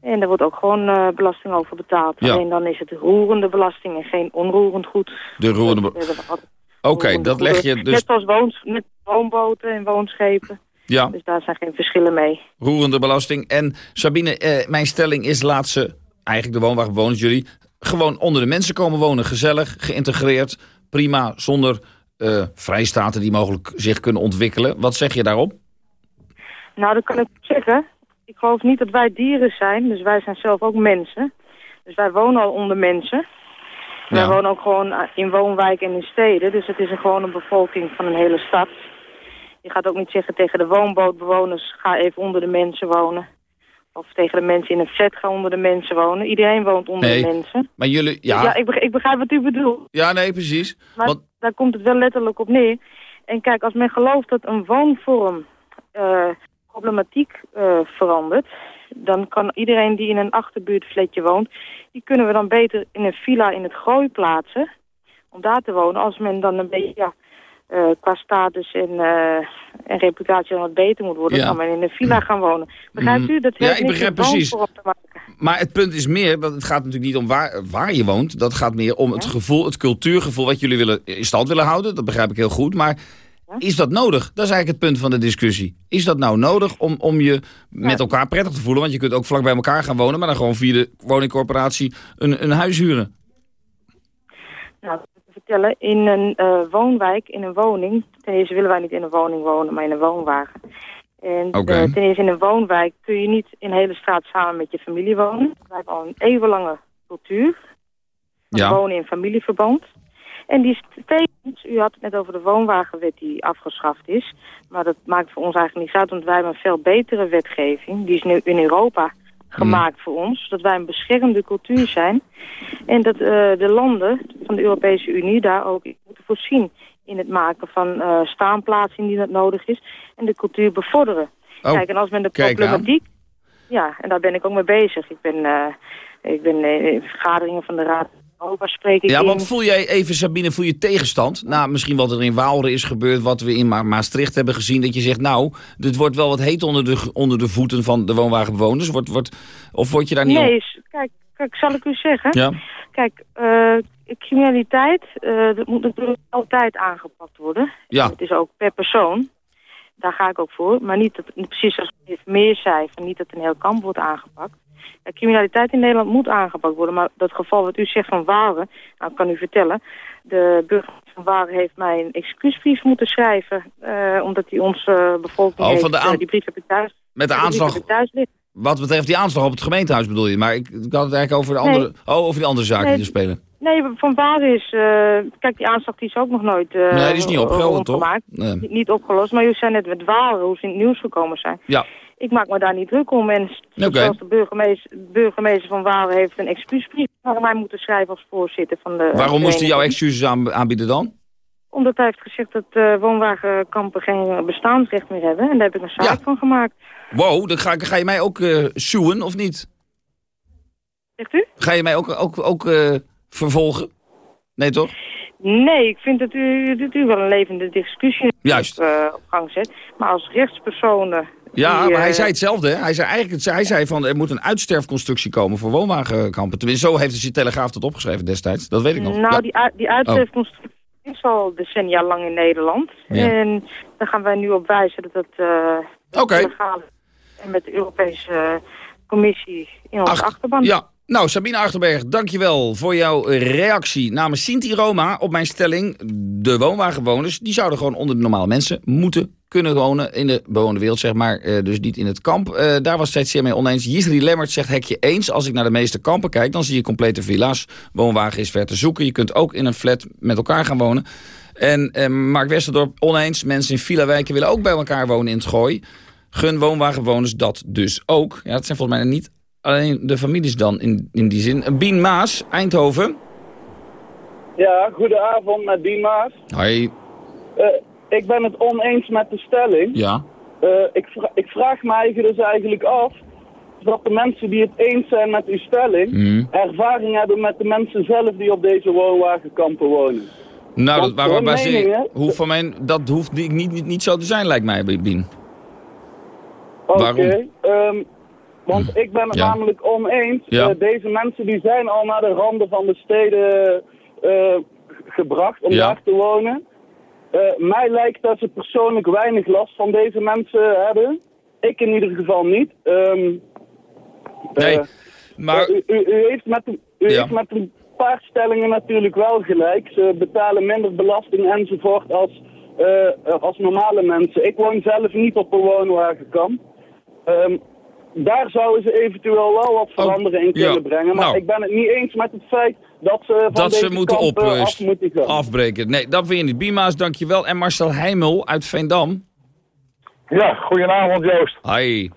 En daar wordt ook gewoon eh, belasting over betaald. Ja. Alleen dan is het roerende belasting en geen onroerend goed. De roerende... be- We hebben altijd Oké, dat leg je dus... Net woons, met woonboten en woonschepen. Ja. Dus daar zijn geen verschillen mee. roerende belasting. En Sabine, mijn stelling is laat ze, eigenlijk de woonwagenbewoners, jullie, gewoon onder de mensen komen wonen. Gezellig, geïntegreerd, prima, zonder eh, vrijstaten die mogelijk zich kunnen ontwikkelen. Wat zeg je daarop? Nou, dat kan ik zeggen. Ik geloof niet dat wij dieren zijn. Dus wij zijn zelf ook mensen. Dus wij wonen al onder mensen. Wij wonen ook gewoon eh, in woonwijken en in steden. Dus het is een gewone bevolking van een hele stad. Je gaat ook niet zeggen tegen de woonbootbewoners... ga even onder de mensen wonen. Of tegen de mensen in een flat ga onder de mensen wonen. Iedereen woont onder Nee, de mensen. Maar jullie, ja, ja ik, begrijp, ik begrijp wat u bedoelt. ja nee, precies. Maar Want, daar komt het wel letterlijk op neer. En kijk, als men gelooft dat een woonvorm eh, problematiek eh, verandert... dan kan iedereen die in een achterbuurtflatje woont... die kunnen we dan beter in een villa in het gooi plaatsen... om daar te wonen. Als men dan een beetje ja, eh, qua status en, eh, en reputatie dan wat beter moet worden... Ja. dan kan men in een villa gaan wonen. Begrijpt u? Dat Ja, heeft ik niks begrijp precies. woonvorm te maken. maar het punt is meer, dat het gaat natuurlijk niet om waar, waar je woont. Dat gaat meer om het gevoel, het cultuurgevoel wat jullie willen, in stand willen houden. Dat begrijp ik heel goed. Maar is dat nodig? Dat is eigenlijk het punt van de discussie. Is dat nou nodig om, om je met elkaar prettig te voelen? Want je kunt ook vlak bij elkaar gaan wonen, maar dan gewoon via de woningcorporatie een, een huis huren. Nou, in een eh, woonwijk, in een woning... ten eerste willen wij niet in een woning wonen, maar in een woonwagen. En Oké. eh, ten eerste in een woonwijk kun je niet in een hele straat samen met je familie wonen. Wij hebben al een eeuwenlange cultuur. Ja. Wonen in familieverband. En die is tevens, u had het net over de woonwagenwet die afgeschaft is. Maar dat maakt voor ons eigenlijk niet uit, want wij hebben een veel betere wetgeving. Die is nu in Europa gemaakt voor ons. Dat wij een beschermde cultuur zijn. En dat eh, de landen van de Europese Unie daar ook moeten voorzien. In het maken van eh, staanplaatsen indien dat nodig is. En de cultuur bevorderen. Oh, kijk, en als men de problematiek... Ja, en daar ben ik ook mee bezig. Ik ben, eh, ik ben in vergaderingen van de Raad Europa spreek ik Ja, in. want voel jij even, Sabine, voel je tegenstand? Nou, misschien wat er in Waalre is gebeurd, wat we in Ma Maastricht hebben gezien. Dat je zegt, nou, dit wordt wel wat heet onder de, onder de voeten van de woonwagenbewoners. Wordt, wordt, of word je daar niet Nee, kijk, kijk, zal ik u zeggen? Ja. Kijk, eh, criminaliteit, eh, dat moet natuurlijk altijd aangepakt worden. Ja. Het is ook per persoon. Daar ga ik ook voor. Maar niet dat, precies zoals meneer Meer zei, van niet dat een heel kamp wordt aangepakt. Criminaliteit in Nederland moet aangepakt worden. Maar dat geval wat u zegt van Waren, nou ik kan u vertellen. De burgemeester van Waren heeft mij een excuusbrief moeten schrijven. eh, omdat hij onze bevolking Oh, van de eh, die brief heb ik thuis. Met de aanslag, thuis wat betreft die aanslag op het gemeentehuis bedoel je? Maar ik, ik had het eigenlijk over de Nee. andere, oh, over die andere zaken Nee. die er spelen. Nee, van waar is... eh, kijk, die aanslag die is ook nog nooit uh, Nee, die is niet opgehelderd, toch? Nee. Niet, opgelost, maar u zei net met Walen, hoe ze in het nieuws gekomen zijn. Ja. Ik maak me daar niet druk om. En zoals de burgemeester, burgemeester van Walen heeft een excuusbrief naar mij moeten schrijven als voorzitter van de... Waarom moest hij jouw excuses aan- aanbieden dan? Omdat hij heeft gezegd dat eh, woonwagenkampen geen bestaansrecht meer hebben. En daar heb ik een zaak van gemaakt. Wow, dan ga, ga je mij ook eh suwen of niet? Zegt u? Ga je mij ook, ook, ook eh, vervolgen? Nee, toch? Nee, ik vind dat u, dat u wel een levende discussie Juist. Op, eh, op gang zet. Maar als rechtspersonen... Ja, die, maar hij eh, zei hetzelfde. Hè? Hij zei eigenlijk hij zei van er moet een uitsterfconstructie komen voor woonwagenkampen. Tenminste, zo heeft dus die Telegraaf dat opgeschreven destijds. Dat weet ik nog. Nou, Ja. die, die uitsterfconstructie is al decennia lang in Nederland. Ja. En daar gaan wij nu op wijzen dat het eh Oké. legaal is. En met de Europese Commissie in onze Ach, achterban. Ja, nou Sabine Achterberg, dankjewel voor jouw reactie namens Sinti Roma op mijn stelling. De woonwagenwoners, die zouden gewoon onder de normale mensen moeten kunnen wonen in de bewoonde wereld, zeg maar. eh, dus niet in het kamp. Eh, daar was het mee oneens. Jisri Lemmert zegt hekje eens. Als ik naar de meeste kampen kijk, dan zie je complete villa's. Woonwagen is ver te zoeken. Je kunt ook in een flat met elkaar gaan wonen. En eh, Mark Westerdorp oneens. Mensen in villa-wijken willen ook bij elkaar wonen in het gooi. Gun woonwagenwoners dat dus ook. Ja, dat zijn volgens mij niet alleen de families dan in, in die zin. Bien Maas, Eindhoven. Ja, goedenavond met Dien Maas. Hoi. Eh, ik ben het oneens met de stelling. Ja. Eh, ik, vra- ik vraag me eigenlijk dus eigenlijk af dat de mensen die het eens zijn met uw stelling... Mhm. ervaring hebben met de mensen zelf die op deze woonwagenkampen wonen. Nou, dat, Want waar, waar, meningen- hoeft van mijn, dat hoeft niet, niet, niet, niet zo te zijn, lijkt mij, Bien. Oké, Waarom? ehm, want ik ben het Ja. namelijk oneens. Ja. Eh, deze mensen die zijn al naar de randen van de steden eh, gebracht om Ja. daar te wonen. Eh, mij lijkt dat ze persoonlijk weinig last van deze mensen hebben. Ik in ieder geval niet. Ehm, Nee, maar... u, u, u heeft met, een- u Ja. heeft met een paar stellingen natuurlijk wel gelijk. Ze betalen minder belasting enzovoort als, als normale mensen. Ik woon zelf niet op een woonwagenkamp. Ehm, daar zouden ze eventueel wel wat veranderen in Oh, ja. kunnen brengen. Maar Nou. ik ben het niet eens met het feit dat ze van dat deze ze moeten op, eh, af moeten gaan. afbreken. Nee, dat vind je niet. Bima's, dankjewel. En Marcel Heimel uit Veendam. Ja, goedenavond Joost. Hi.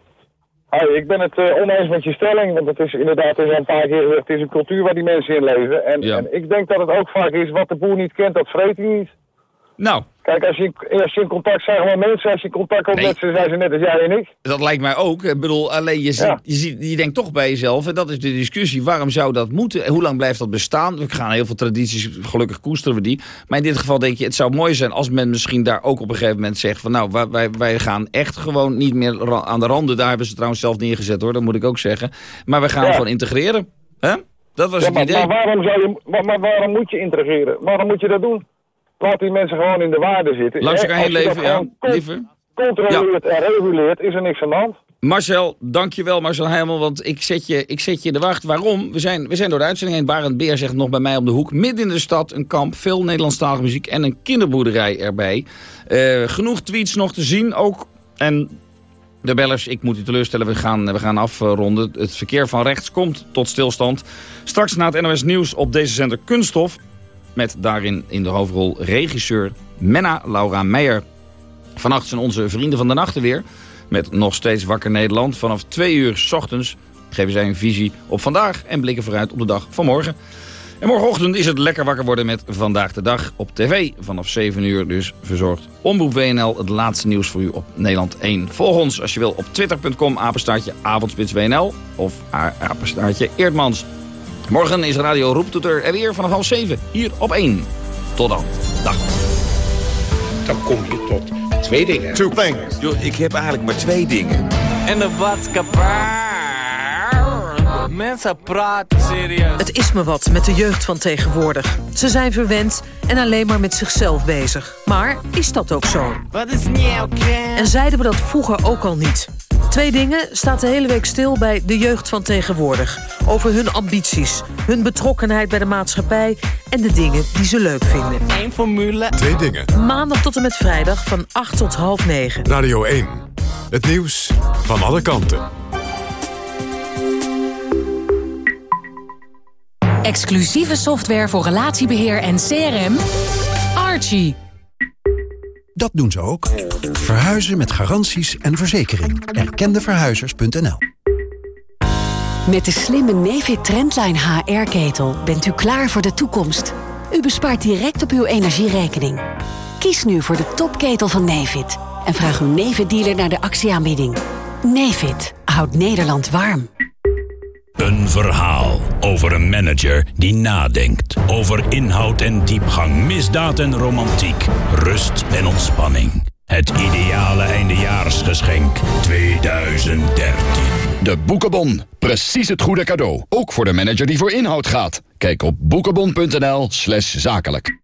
Hi, ik ben het eh, oneens met je stelling, want het is inderdaad er is een paar keer gezegd, het is een cultuur waar die mensen in leven. En, en ik denk dat het ook vaak is, wat de boer niet kent, dat vreet hij niet. Nou. Kijk, als je, als je in contact zijn gewoon mensen, als je contact komt Nee. met ze, zijn ze net als jij en ik. Dat lijkt mij ook. Ik bedoel, alleen je, ziet, Ja. je, ziet, je denkt toch bij jezelf, en dat is de discussie, waarom zou dat moeten? En Hoe lang blijft dat bestaan? We gaan heel veel tradities, gelukkig koesteren we die. Maar in dit geval denk je, het zou mooi zijn als men misschien daar ook op een gegeven moment zegt van nou, wij, wij, gaan echt gewoon niet meer aan de randen. Daar hebben ze trouwens zelf neergezet hoor, dat moet ik ook zeggen. Maar we gaan Ja. gewoon integreren. Hè? Dat was Ja, het idee. maar waarom, zou je, maar, maar waarom moet je integreren? Waarom moet je dat doen? Laat die mensen gewoon in de waarde zitten. Langs elkaar heen leven, ja. Liever. Controleert en reguleert, is er niks aan de hand. Marcel, dankjewel Marcel Heimel, want ik zet, je, ik zet je in de wacht. Waarom? We zijn, we zijn door de uitzending heen. Barend Beer zegt nog bij mij om de hoek. Midden in de stad een kamp, veel Nederlandstalige muziek en een kinderboerderij erbij. Eh, genoeg tweets nog te zien ook. En de bellers, ik moet u teleurstellen, we gaan, we gaan afronden. Het verkeer van rechts komt tot stilstand. Straks na het NOS Nieuws op deze zender Kunststof. Met daarin in de hoofdrol regisseur Menna Laura Meijer. Vannacht zijn onze vrienden van de nacht er weer. Met nog steeds Wakker Nederland. Vanaf twee uur s ochtends geven zij een visie op vandaag en blikken vooruit op de dag van morgen. En morgenochtend is het lekker wakker worden met Vandaag de Dag op tv. Vanaf 7 uur dus verzorgt Omroep WNL het laatste nieuws voor u op Nederland 1. Volg ons als je wil op twitter.com apenstaartje avondspits WNL of apenstaartje Eerdmans. Morgen is Radio Roeptoeter er weer vanaf half 7 hier op 1. Tot dan. Dag. Dan kom je tot twee dingen. Two things. Yo, ik heb eigenlijk maar twee dingen. En de maatschappij. Mensen praten serieus. Het is me wat met de jeugd van tegenwoordig. Ze zijn verwend en alleen maar met zichzelf bezig. Maar is dat ook zo? Wat is nieuw, En zeiden we dat vroeger ook al niet? Twee dingen staat de hele week stil bij de jeugd van tegenwoordig. Over hun ambities, hun betrokkenheid bij de maatschappij... en de dingen die ze leuk vinden. Eén formule. Twee dingen. Maandag tot en met vrijdag van 8 tot half 9. Radio 1. Het nieuws van alle kanten. Exclusieve software voor relatiebeheer en CRM. Archie. Dat doen ze ook. Verhuizen met garanties en verzekering. Erkendeverhuizers.nl Met de slimme Nefit Trendline HR-ketel bent u klaar voor de toekomst. U bespaart direct op uw energierekening. Kies nu voor de topketel van Nefit. En vraag uw Nefit-dealer naar de actieaanbieding. Nefit houdt Nederland warm. Een verhaal over een manager die nadenkt. Over inhoud en diepgang, misdaad en romantiek, rust en ontspanning. Het ideale eindejaarsgeschenk 2013. De Boekenbon. Precies het goede cadeau. Ook voor de manager die voor inhoud gaat. Kijk op boekenbon.nl slash zakelijk.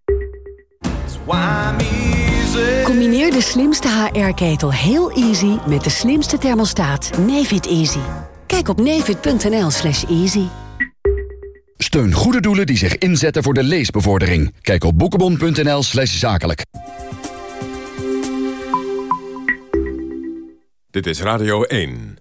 Combineer de slimste HR-ketel heel easy met de slimste thermostaat Nefit Easy. Kijk op nefit.nl slash easy. Steun goede doelen die zich inzetten voor de leesbevordering. Kijk op boekenbon.nl slash zakelijk. Dit is Radio 1.